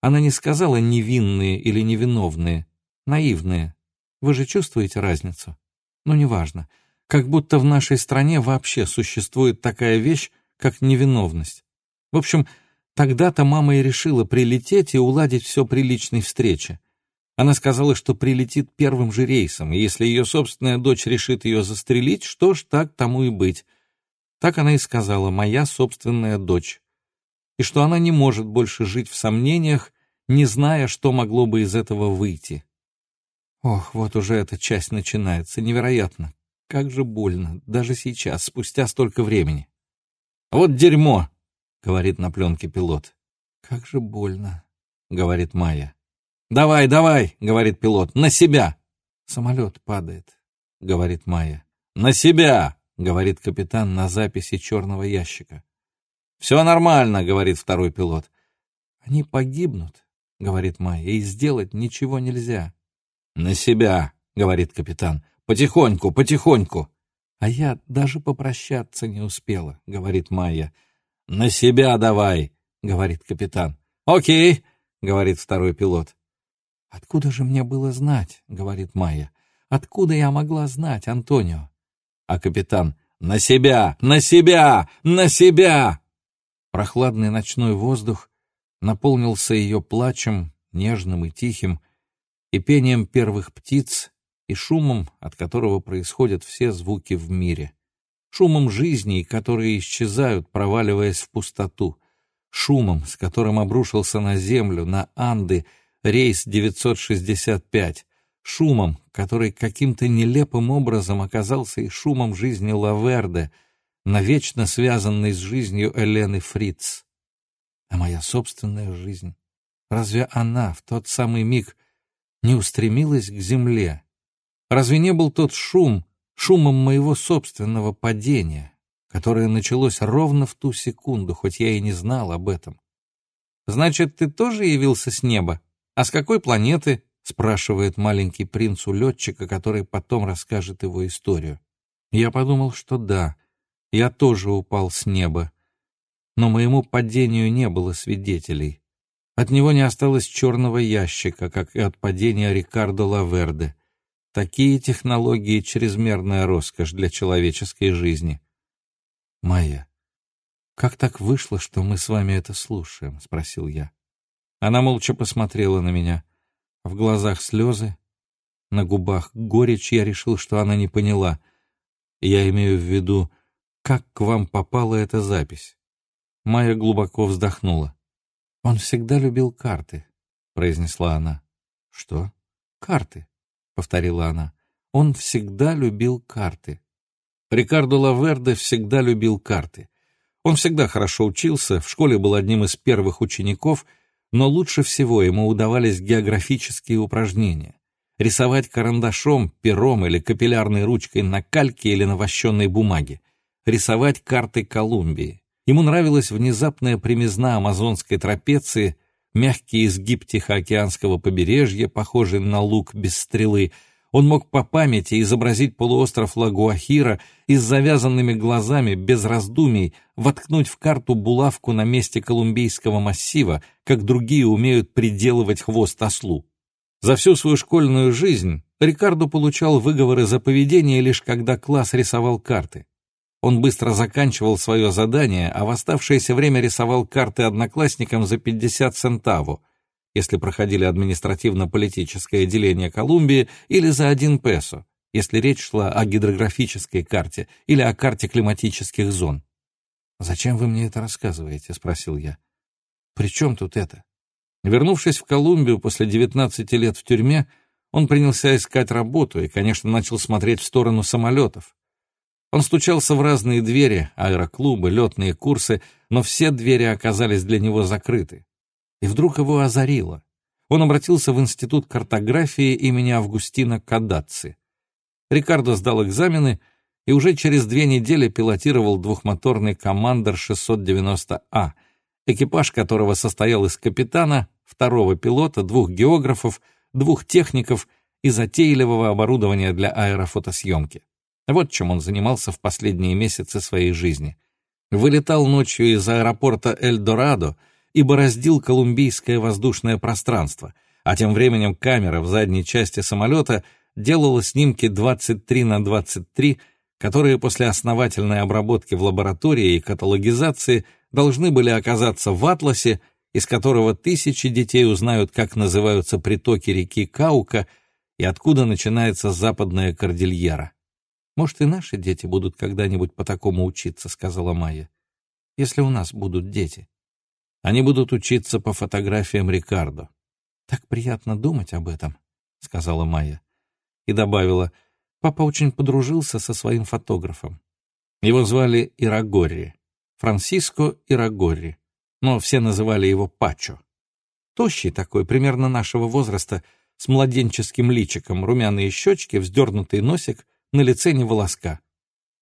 Она не сказала невинные или невиновные, наивные. Вы же чувствуете разницу? Ну, неважно. Как будто в нашей стране вообще существует такая вещь, как невиновность. В общем, тогда-то мама и решила прилететь и уладить все при личной встрече. Она сказала, что прилетит первым же рейсом, и если ее собственная дочь решит ее застрелить, что ж, так тому и быть. Так она и сказала, моя собственная дочь. И что она не может больше жить в сомнениях, не зная, что могло бы из этого выйти. Ох, вот уже эта часть начинается. Невероятно. Как же больно, даже сейчас, спустя столько времени. «Вот дерьмо!» — говорит на пленке пилот. «Как же больно!» — говорит Майя. «Давай, давай», — говорит пилот, — «на себя». Самолет падает, — говорит Майя. «На себя», — говорит капитан на записи черного ящика. «Все нормально», — говорит второй пилот. «Они погибнут», — говорит Майя, — «и сделать ничего нельзя». «На себя», — говорит капитан. «Потихоньку, потихоньку». «А я даже попрощаться не успела», — говорит Майя. «На себя давай», — говорит капитан. «Окей», — говорит второй пилот. «Откуда же мне было знать?» — говорит Майя. «Откуда я могла знать, Антонио?» А капитан «На себя! На себя! На себя!» Прохладный ночной воздух наполнился ее плачем, нежным и тихим, и пением первых птиц, и шумом, от которого происходят все звуки в мире. Шумом жизней, которые исчезают, проваливаясь в пустоту. Шумом, с которым обрушился на землю, на Анды, рейс 965. Шумом, который каким-то нелепым образом оказался и шумом жизни Лаверде, навечно связанной с жизнью Элены Фриц. А моя собственная жизнь, разве она в тот самый миг не устремилась к земле? Разве не был тот шум шумом моего собственного падения, которое началось ровно в ту секунду, хоть я и не знал об этом? «Значит, ты тоже явился с неба? А с какой планеты?» — спрашивает маленький принц у летчика, который потом расскажет его историю. Я подумал, что да, я тоже упал с неба. Но моему падению не было свидетелей. От него не осталось черного ящика, как и от падения Рикардо Лаверде. Такие технологии — чрезмерная роскошь для человеческой жизни. «Майя, как так вышло, что мы с вами это слушаем?» — спросил я. Она молча посмотрела на меня. В глазах слезы, на губах горечь. Я решил, что она не поняла. Я имею в виду, как к вам попала эта запись. Майя глубоко вздохнула. «Он всегда любил карты», — произнесла она. «Что?» «Карты повторила она. Он всегда любил карты. Рикардо Лаверде всегда любил карты. Он всегда хорошо учился, в школе был одним из первых учеников, но лучше всего ему удавались географические упражнения. Рисовать карандашом, пером или капиллярной ручкой на кальке или на вощенной бумаге. Рисовать карты Колумбии. Ему нравилась внезапная примизна амазонской трапеции — мягкий изгиб Тихоокеанского побережья, похожий на лук без стрелы. Он мог по памяти изобразить полуостров Лагуахира и с завязанными глазами, без раздумий, воткнуть в карту булавку на месте Колумбийского массива, как другие умеют приделывать хвост ослу. За всю свою школьную жизнь Рикардо получал выговоры за поведение лишь когда класс рисовал карты. Он быстро заканчивал свое задание, а в оставшееся время рисовал карты одноклассникам за 50 центаву, если проходили административно-политическое деление Колумбии, или за один песо, если речь шла о гидрографической карте или о карте климатических зон. «Зачем вы мне это рассказываете?» — спросил я. «При чем тут это?» Вернувшись в Колумбию после 19 лет в тюрьме, он принялся искать работу и, конечно, начал смотреть в сторону самолетов. Он стучался в разные двери, аэроклубы, летные курсы, но все двери оказались для него закрыты. И вдруг его озарило. Он обратился в Институт картографии имени Августина Кадаци. Рикардо сдал экзамены и уже через две недели пилотировал двухмоторный «Командер 690А», экипаж которого состоял из капитана, второго пилота, двух географов, двух техников и затейливого оборудования для аэрофотосъемки. Вот чем он занимался в последние месяцы своей жизни. Вылетал ночью из аэропорта Эль-Дорадо и бороздил колумбийское воздушное пространство, а тем временем камера в задней части самолета делала снимки 23 на 23, которые после основательной обработки в лаборатории и каталогизации должны были оказаться в атласе, из которого тысячи детей узнают, как называются притоки реки Каука и откуда начинается западная кордильера. «Может, и наши дети будут когда-нибудь по такому учиться», — сказала Майя. «Если у нас будут дети. Они будут учиться по фотографиям Рикардо». «Так приятно думать об этом», — сказала Майя. И добавила, «Папа очень подружился со своим фотографом. Его звали Ирагорри, Франциско Ирагорри, но все называли его Пачо. Тощий такой, примерно нашего возраста, с младенческим личиком, румяные щечки, вздернутый носик — на лице не волоска.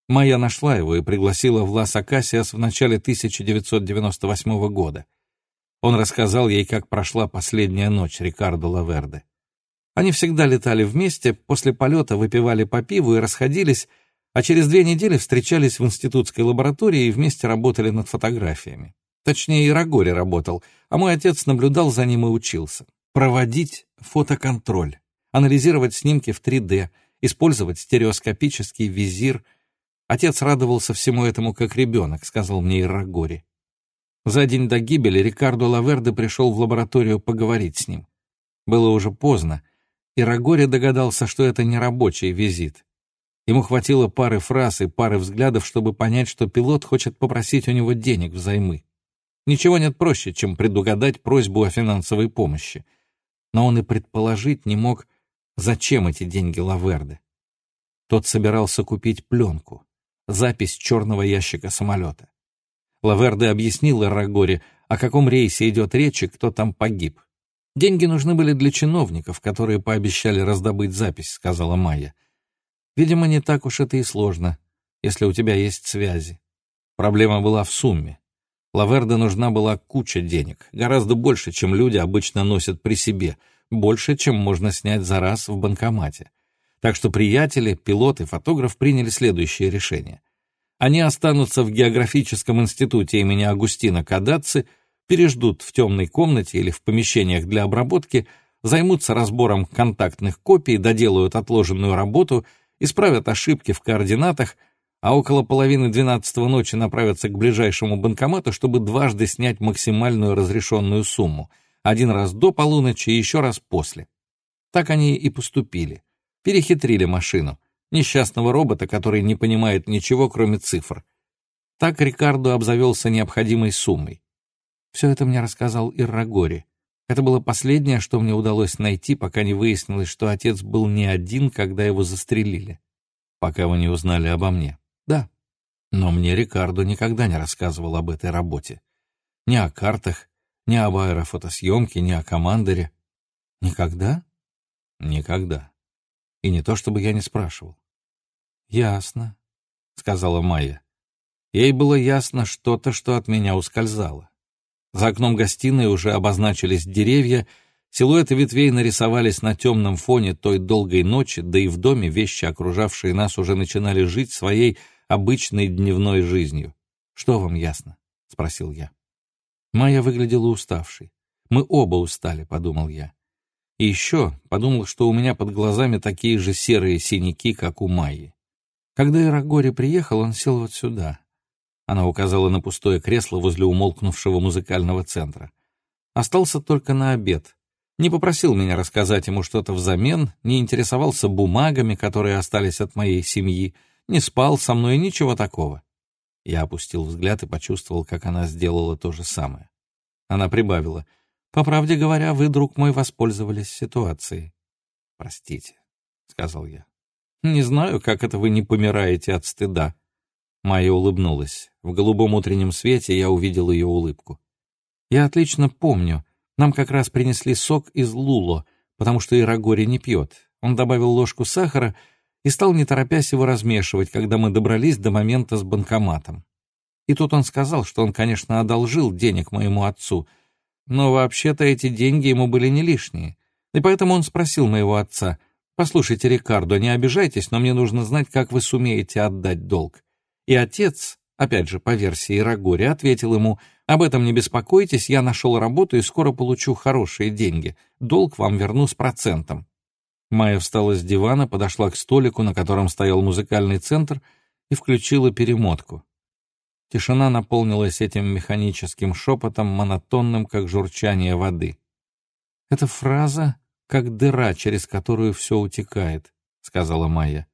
Майя нашла его и пригласила в Лас Акасиас в начале 1998 года. Он рассказал ей, как прошла последняя ночь Рикардо Лаверде. Они всегда летали вместе, после полета выпивали по пиву и расходились, а через две недели встречались в институтской лаборатории и вместе работали над фотографиями. Точнее, и Рагори работал, а мой отец наблюдал за ним и учился. Проводить фотоконтроль, анализировать снимки в 3D, использовать стереоскопический визир. Отец радовался всему этому как ребенок, сказал мне Ирагори. За день до гибели Рикардо Лаверде пришел в лабораторию поговорить с ним. Было уже поздно, и Рагори догадался, что это не рабочий визит. Ему хватило пары фраз и пары взглядов, чтобы понять, что пилот хочет попросить у него денег взаймы. Ничего нет проще, чем предугадать просьбу о финансовой помощи. Но он и предположить не мог, зачем эти деньги Лаверде. Тот собирался купить пленку, запись черного ящика самолета. Лаверде объяснил Эррагоре, о каком рейсе идет речь и кто там погиб. «Деньги нужны были для чиновников, которые пообещали раздобыть запись», — сказала Майя. «Видимо, не так уж это и сложно, если у тебя есть связи. Проблема была в сумме. Лаверде нужна была куча денег, гораздо больше, чем люди обычно носят при себе, больше, чем можно снять за раз в банкомате. Так что приятели, пилот и фотограф приняли следующее решение. Они останутся в географическом институте имени Агустина Кадаци, переждут в темной комнате или в помещениях для обработки, займутся разбором контактных копий, доделают отложенную работу, исправят ошибки в координатах, а около половины двенадцатого ночи направятся к ближайшему банкомату, чтобы дважды снять максимальную разрешенную сумму, один раз до полуночи и еще раз после. Так они и поступили. Перехитрили машину несчастного робота, который не понимает ничего, кроме цифр. Так Рикардо обзавелся необходимой суммой. Все это мне рассказал Иррагори. Это было последнее, что мне удалось найти, пока не выяснилось, что отец был не один, когда его застрелили. Пока вы не узнали обо мне. Да. Но мне Рикардо никогда не рассказывал об этой работе. Ни о картах, ни об аэрофотосъемке, ни о командоре. Никогда? Никогда. И не то, чтобы я не спрашивал. «Ясно», — сказала Майя. Ей было ясно что-то, что от меня ускользало. За окном гостиной уже обозначились деревья, силуэты ветвей нарисовались на темном фоне той долгой ночи, да и в доме вещи, окружавшие нас, уже начинали жить своей обычной дневной жизнью. «Что вам ясно?» — спросил я. Майя выглядела уставшей. «Мы оба устали», — подумал я. И еще подумал, что у меня под глазами такие же серые синяки, как у Майи. Когда Ирагори приехал, он сел вот сюда. Она указала на пустое кресло возле умолкнувшего музыкального центра. Остался только на обед. Не попросил меня рассказать ему что-то взамен, не интересовался бумагами, которые остались от моей семьи, не спал со мной, ничего такого. Я опустил взгляд и почувствовал, как она сделала то же самое. Она прибавила — по правде говоря, вы, друг мой, воспользовались ситуацией. Простите, сказал я. Не знаю, как это вы не помираете от стыда. Майя улыбнулась. В голубом утреннем свете я увидел ее улыбку. Я отлично помню. Нам как раз принесли сок из луло, потому что Ирагори не пьет. Он добавил ложку сахара и стал, не торопясь, его размешивать, когда мы добрались до момента с банкоматом. И тут он сказал, что он, конечно, одолжил денег моему отцу — но вообще-то эти деньги ему были не лишние. И поэтому он спросил моего отца, «Послушайте, Рикардо, не обижайтесь, но мне нужно знать, как вы сумеете отдать долг». И отец, опять же, по версии Рагори, ответил ему, «Об этом не беспокойтесь, я нашел работу и скоро получу хорошие деньги. Долг вам верну с процентом». Майя встала с дивана, подошла к столику, на котором стоял музыкальный центр, и включила перемотку. Тишина наполнилась этим механическим шепотом, монотонным, как журчание воды. «Эта фраза как дыра, через которую все утекает», — сказала Майя.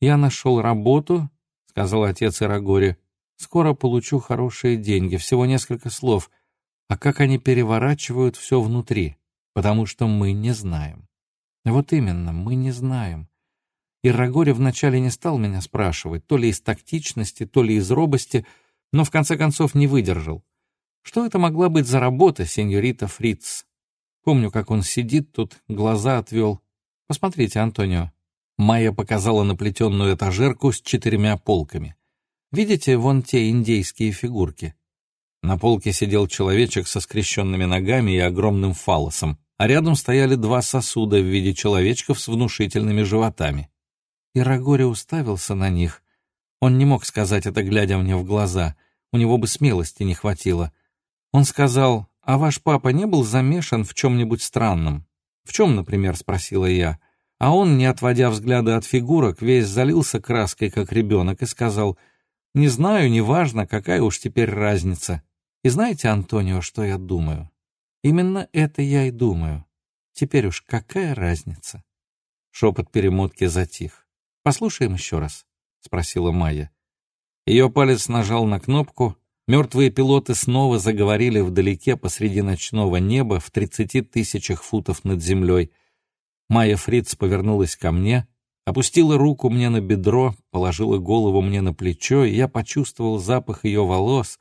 «Я нашел работу», — сказал отец Ирагори. «Скоро получу хорошие деньги, всего несколько слов. А как они переворачивают все внутри? Потому что мы не знаем». «Вот именно, мы не знаем». Ирагори вначале не стал меня спрашивать, то ли из тактичности, то ли из робости — но в конце концов не выдержал. Что это могла быть за работа, сеньорита Фриц? Помню, как он сидит тут, глаза отвел. Посмотрите, Антонио. Майя показала наплетенную этажерку с четырьмя полками. Видите вон те индейские фигурки? На полке сидел человечек со скрещенными ногами и огромным фалосом. А рядом стояли два сосуда в виде человечков с внушительными животами. И Рагори уставился на них. Он не мог сказать это, глядя мне в глаза. У него бы смелости не хватило. Он сказал, «А ваш папа не был замешан в чем-нибудь странном?» «В чем, например?» — спросила я. А он, не отводя взгляда от фигурок, весь залился краской, как ребенок, и сказал, «Не знаю, неважно, какая уж теперь разница. И знаете, Антонио, что я думаю? Именно это я и думаю. Теперь уж какая разница?» Шепот перемотки затих. «Послушаем еще раз», — спросила Майя. Ее палец нажал на кнопку, мертвые пилоты снова заговорили вдалеке посреди ночного неба в тридцати тысячах футов над землей — Майя Фриц повернулась ко мне, опустила руку мне на бедро, положила голову мне на плечо, и я почувствовал запах ее волос,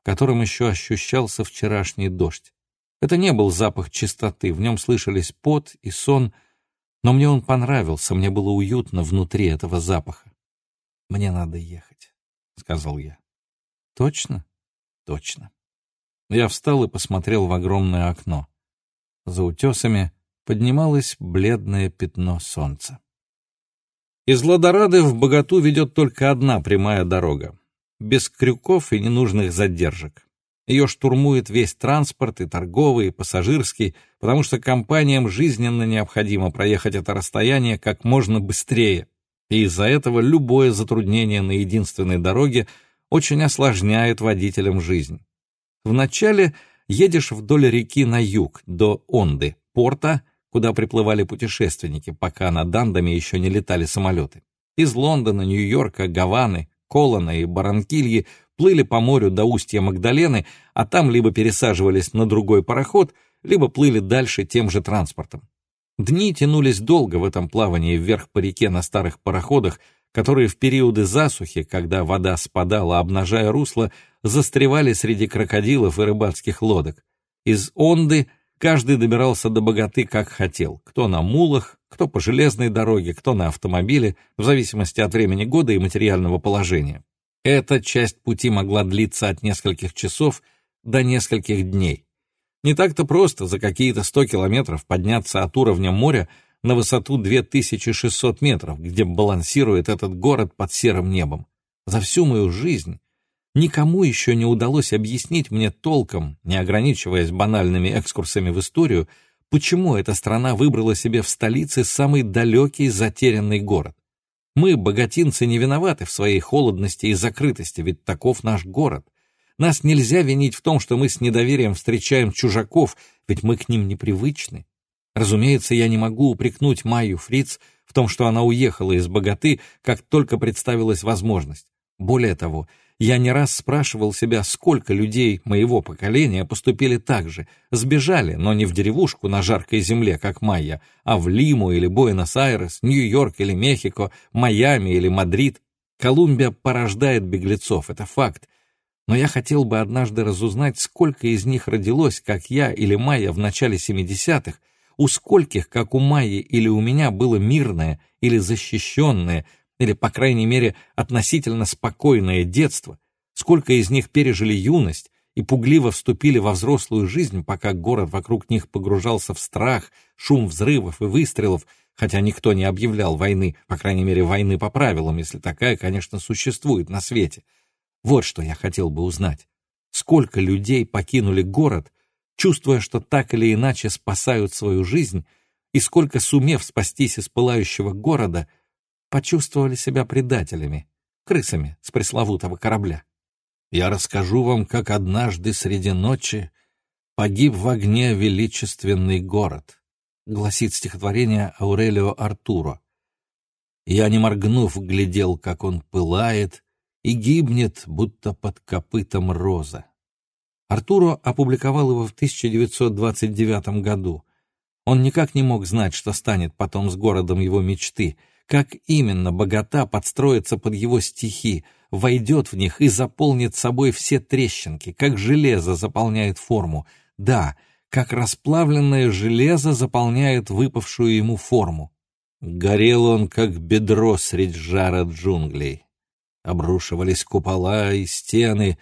в котором еще ощущался вчерашний дождь. Это не был запах чистоты, в нем слышались пот и сон, но мне он понравился, мне было уютно внутри этого запаха. «Мне надо ехать», — сказал я. «Точно?» «Точно». Я встал и посмотрел в огромное окно. За утесами поднималось бледное пятно солнца. Из Ладорады в Богату ведет только одна прямая дорога, без крюков и ненужных задержек. Ее штурмует весь транспорт, и торговый, и пассажирский, потому что компаниям жизненно необходимо проехать это расстояние как можно быстрее, и из-за этого любое затруднение на единственной дороге очень осложняет водителям жизнь. Вначале едешь вдоль реки на юг, до Онды, порта, куда приплывали путешественники, пока над Андами еще не летали самолеты. Из Лондона, Нью-Йорка, Гаваны, Колона и Баранкильи плыли по морю до устья Магдалены, а там либо пересаживались на другой пароход, либо плыли дальше тем же транспортом. Дни тянулись долго в этом плавании вверх по реке на старых пароходах, которые в периоды засухи, когда вода спадала, обнажая русло, застревали среди крокодилов и рыбацких лодок. Из Онды Каждый добирался до богаты как хотел, кто на мулах, кто по железной дороге, кто на автомобиле, в зависимости от времени года и материального положения. Эта часть пути могла длиться от нескольких часов до нескольких дней. Не так-то просто за какие-то 100 километров подняться от уровня моря на высоту 2600 метров, где балансирует этот город под серым небом. За всю мою жизнь Никому еще не удалось объяснить мне толком, не ограничиваясь банальными экскурсами в историю, почему эта страна выбрала себе в столице самый далекий затерянный город. Мы, боготинцы, не виноваты в своей холодности и закрытости, ведь таков наш город. Нас нельзя винить в том, что мы с недоверием встречаем чужаков, ведь мы к ним непривычны. Разумеется, я не могу упрекнуть Майю Фриц в том, что она уехала из Боготы, как только представилась возможность. Более того, я не раз спрашивал себя, сколько людей моего поколения поступили так же, сбежали, но не в деревушку на жаркой земле, как Майя, а в Лиму или Буэнос-Айрес, Нью-Йорк или Мехико, Майами или Мадрид. Колумбия порождает беглецов, это факт. Но я хотел бы однажды разузнать, сколько из них родилось, как я или Майя в начале 70-х, у скольких, как у Майи или у меня, было мирное или защищенное, или, по крайней мере, относительно спокойное детство, сколько из них пережили юность и пугливо вступили во взрослую жизнь, пока город вокруг них погружался в страх, шум взрывов и выстрелов, хотя никто не объявлял войны, по крайней мере, войны по правилам, если такая, конечно, существует на свете. Вот что я хотел бы узнать. Сколько людей покинули город, чувствуя, что так или иначе спасают свою жизнь, и сколько, сумев спастись из пылающего города, почувствовали себя предателями, крысами с пресловутого корабля. Я расскажу вам, как однажды среди ночи погиб в огне величественный город, гласит стихотворение Аурелио Артуро. Я, не моргнув, глядел, как он пылает и гибнет, будто под копытом роза. Артуро опубликовал его в 1929 году. Он никак не мог знать, что станет потом с городом его мечты — как именно богата подстроится под его стихи, войдет в них и заполнит собой все трещинки, как железо заполняет форму. Да, как расплавленное железо заполняет выпавшую ему форму. Горел он, как бедро средь жара джунглей. Обрушивались купола и стены,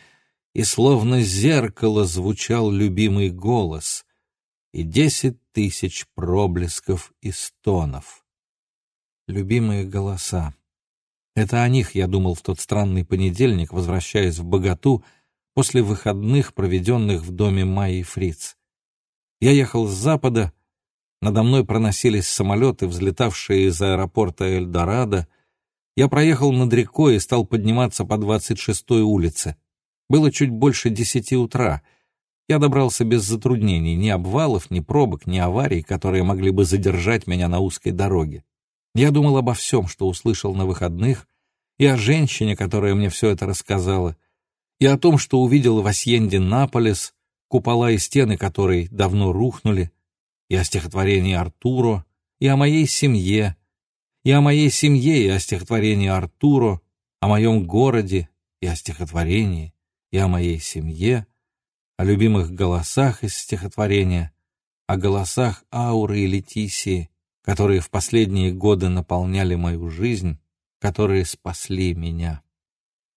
и словно зеркало звучал любимый голос. и десять тысяч проблесков и стонов. Любимые голоса. Это о них я думал в тот странный понедельник, возвращаясь в Богату после выходных, проведенных в доме Майи Фриц. Я ехал с запада, надо мной проносились самолеты, взлетавшие из аэропорта Эльдорадо. Я проехал над рекой и стал подниматься по 26-й улице. Было чуть больше десяти утра. Я добрался без затруднений, ни обвалов, ни пробок, ни аварий, которые могли бы задержать меня на узкой дороге. Я думал обо всем, что услышал на выходных, и о женщине, которая мне все это рассказала, и о том, что увидел в Асьенде Наполес, купола и стены которой давно рухнули, и о стихотворении Артуро, и о моей семье, и о моей семье, и о стихотворении Артуро, о моем городе, и о стихотворении, и о моей семье, о любимых голосах из стихотворения, о голосах Ауры и Летисии, которые в последние годы наполняли мою жизнь, которые спасли меня.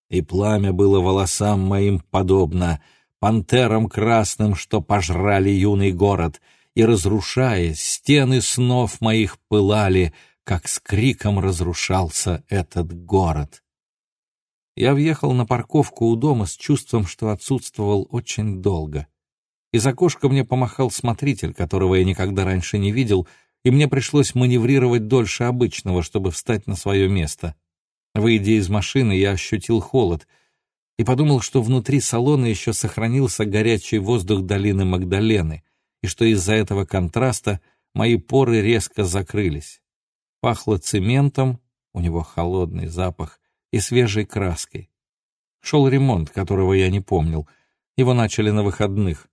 И пламя было волосам моим подобно, пантерам красным, что пожрали юный город, и, разрушая, стены снов моих пылали, как с криком разрушался этот город. Я въехал на парковку у дома с чувством, что отсутствовал очень долго. Из окошка мне помахал смотритель, которого я никогда раньше не видел, и мне пришлось маневрировать дольше обычного, чтобы встать на свое место. Выйдя из машины, я ощутил холод и подумал, что внутри салона еще сохранился горячий воздух долины Магдалены, и что из-за этого контраста мои поры резко закрылись. Пахло цементом, у него холодный запах, и свежей краской. Шел ремонт, которого я не помнил. Его начали на выходных.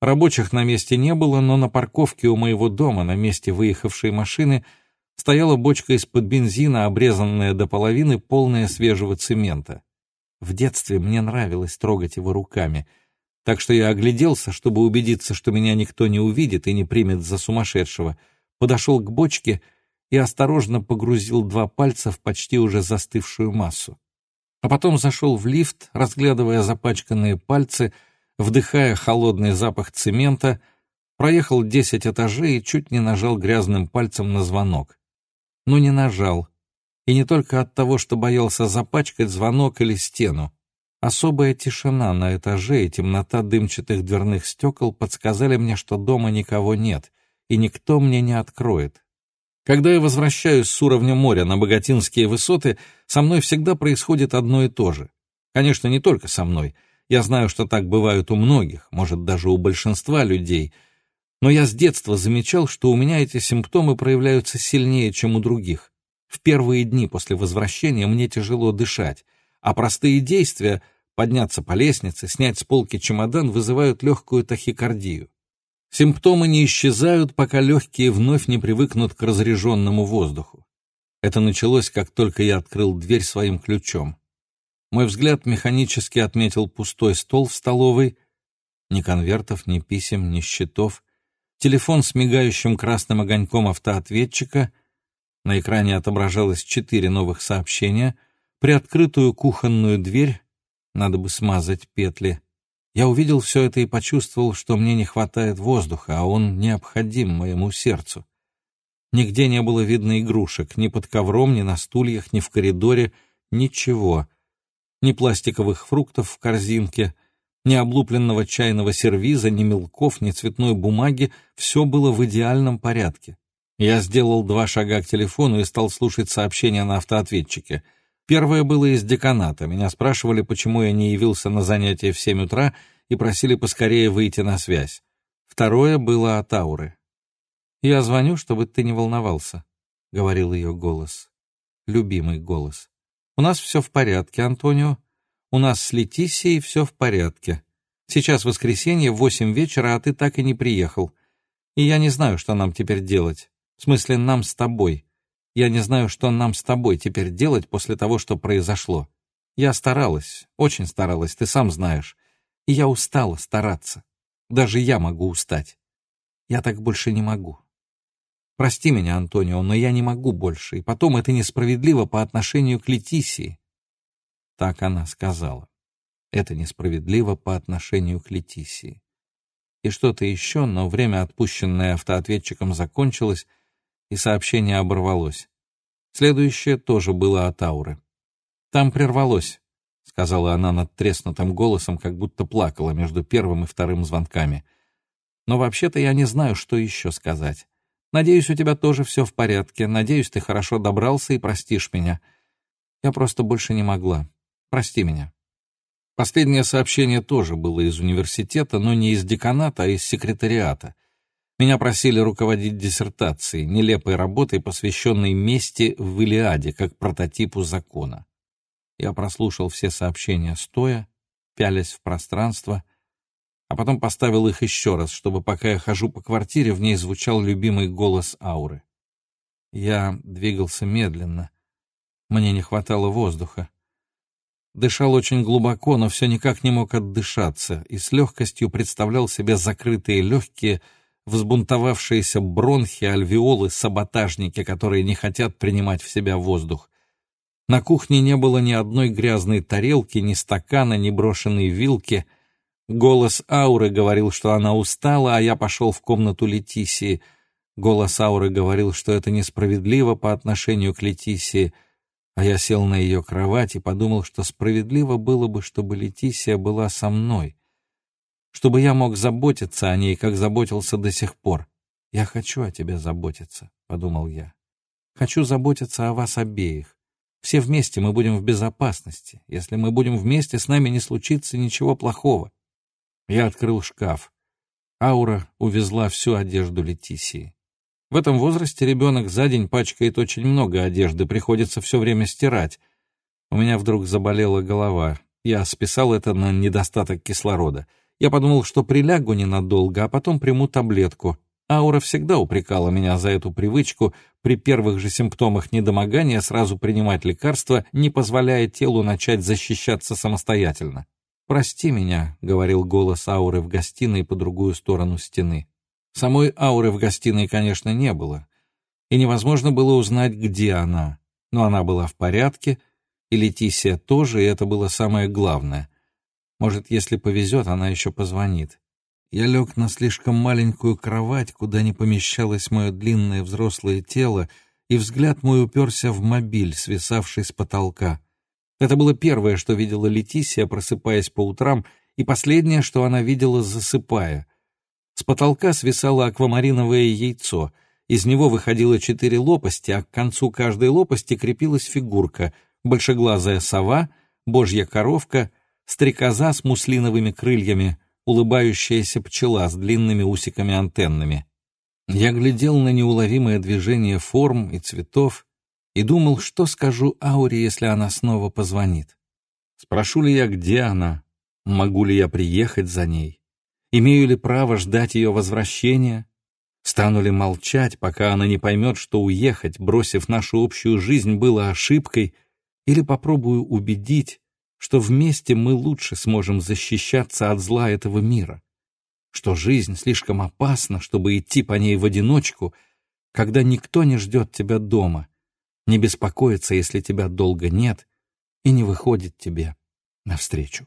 Рабочих на месте не было, но на парковке у моего дома, на месте выехавшей машины, стояла бочка из-под бензина, обрезанная до половины, полная свежего цемента. В детстве мне нравилось трогать его руками, так что я огляделся, чтобы убедиться, что меня никто не увидит и не примет за сумасшедшего, подошел к бочке и осторожно погрузил два пальца в почти уже застывшую массу. А потом зашел в лифт, разглядывая запачканные пальцы — вдыхая холодный запах цемента, проехал десять этажей и чуть не нажал грязным пальцем на звонок. Но не нажал. И не только от того, что боялся запачкать звонок или стену. Особая тишина на этаже и темнота дымчатых дверных стекол подсказали мне, что дома никого нет, и никто мне не откроет. Когда я возвращаюсь с уровня моря на Богатинские высоты, со мной всегда происходит одно и то же. Конечно, не только со мной — я знаю, что так бывает у многих, может, даже у большинства людей, но я с детства замечал, что у меня эти симптомы проявляются сильнее, чем у других. В первые дни после возвращения мне тяжело дышать, а простые действия — подняться по лестнице, снять с полки чемодан — вызывают легкую тахикардию. Симптомы не исчезают, пока легкие вновь не привыкнут к разреженному воздуху. Это началось, как только я открыл дверь своим ключом. Мой взгляд механически отметил пустой стол в столовой. Ни конвертов, ни писем, ни счетов. Телефон с мигающим красным огоньком автоответчика. На экране отображалось четыре новых сообщения. Приоткрытую кухонную дверь. Надо бы смазать петли. Я увидел все это и почувствовал, что мне не хватает воздуха, а он необходим моему сердцу. Нигде не было видно игрушек, ни под ковром, ни на стульях, ни в коридоре, ничего — ни пластиковых фруктов в корзинке, ни облупленного чайного сервиза, ни мелков, ни цветной бумаги, все было в идеальном порядке. Я сделал два шага к телефону и стал слушать сообщения на автоответчике. Первое было из деканата. Меня спрашивали, почему я не явился на занятие в семь утра и просили поскорее выйти на связь. Второе было от Ауры. «Я звоню, чтобы ты не волновался», — говорил ее голос. Любимый голос. У нас все в порядке, Антонио. У нас с Летисией все в порядке. Сейчас воскресенье, восемь вечера, а ты так и не приехал. И я не знаю, что нам теперь делать. В смысле, нам с тобой. Я не знаю, что нам с тобой теперь делать после того, что произошло. Я старалась, очень старалась, ты сам знаешь. И я устала стараться. Даже я могу устать. Я так больше не могу. Прости меня, Антонио, но я не могу больше, и потом это несправедливо по отношению к Летисии. Так она сказала. Это несправедливо по отношению к Летисии. и что-то еще, но время, отпущенное автоответчиком, закончилось, и сообщение оборвалось. Следующее тоже было от Ауры. «Там прервалось», — сказала она над треснутым голосом, как будто плакала между первым и вторым звонками. «Но вообще-то я не знаю, что еще сказать. Надеюсь, у тебя тоже все в порядке. Надеюсь, ты хорошо добрался и простишь меня. Я просто больше не могла. Прости меня». Последнее сообщение тоже было из университета, но не из деканата, а из секретариата. Меня просили руководить диссертацией, нелепой работой, посвященной мести в Илиаде, как прототипу закона. Я прослушал все сообщения стоя, пялясь в пространство, а потом поставил их еще раз, чтобы, пока я хожу по квартире, в ней звучал любимый голос ауры. Я двигался медленно. Мне не хватало воздуха. Дышал очень глубоко, но все никак не мог отдышаться, и с легкостью представлял себе закрытые легкие, взбунтовавшиеся бронхи, альвеолы, саботажники, которые не хотят принимать в себя воздух. На кухне не было ни одной грязной тарелки, ни стакана, ни брошенной вилки. Голос Ауры говорил, что она устала, а я пошел в комнату Летисии. Голос Ауры говорил, что это несправедливо по отношению к Летисии — а я сел на ее кровать и подумал, что справедливо было бы, чтобы Летисия была со мной, чтобы я мог заботиться о ней, как заботился до сих пор. «Я хочу о тебе заботиться», — подумал я. «Хочу заботиться о вас обеих. Все вместе мы будем в безопасности. Если мы будем вместе, с нами не случится ничего плохого». Я открыл шкаф. Аура увезла всю одежду Летисии. В этом возрасте ребенок за день пачкает очень много одежды, приходится все время стирать. У меня вдруг заболела голова. Я списал это на недостаток кислорода. Я подумал, что прилягу ненадолго, а потом приму таблетку. Аура всегда упрекала меня за эту привычку при первых же симптомах недомогания сразу принимать лекарства, не позволяя телу начать защищаться самостоятельно. «Прости меня», — говорил голос Ауры в гостиной по другую сторону стены. Самой ауры в гостиной, конечно, не было, и невозможно было узнать, где она. Но она была в порядке, и Летисия тоже, и это было самое главное. Может, если повезет, она еще позвонит. Я лег на слишком маленькую кровать, куда не помещалось мое длинное взрослое тело, и взгляд мой уперся в мобиль, свисавший с потолка. Это было первое, что видела Летисия, просыпаясь по утрам, и последнее, что она видела, засыпая — с потолка свисало аквамариновое яйцо. Из него выходило четыре лопасти, а к концу каждой лопасти крепилась фигурка — большеглазая сова, божья коровка, стрекоза с муслиновыми крыльями, улыбающаяся пчела с длинными усиками-антеннами. Я глядел на неуловимое движение форм и цветов и думал, что скажу Ауре, если она снова позвонит. Спрошу ли я, где она? Могу ли я приехать за ней? Имею ли право ждать ее возвращения? Стану ли молчать, пока она не поймет, что уехать, бросив нашу общую жизнь, было ошибкой, или попробую убедить, что вместе мы лучше сможем защищаться от зла этого мира, что жизнь слишком опасна, чтобы идти по ней в одиночку, когда никто не ждет тебя дома, не беспокоится, если тебя долго нет, и не выходит тебе навстречу.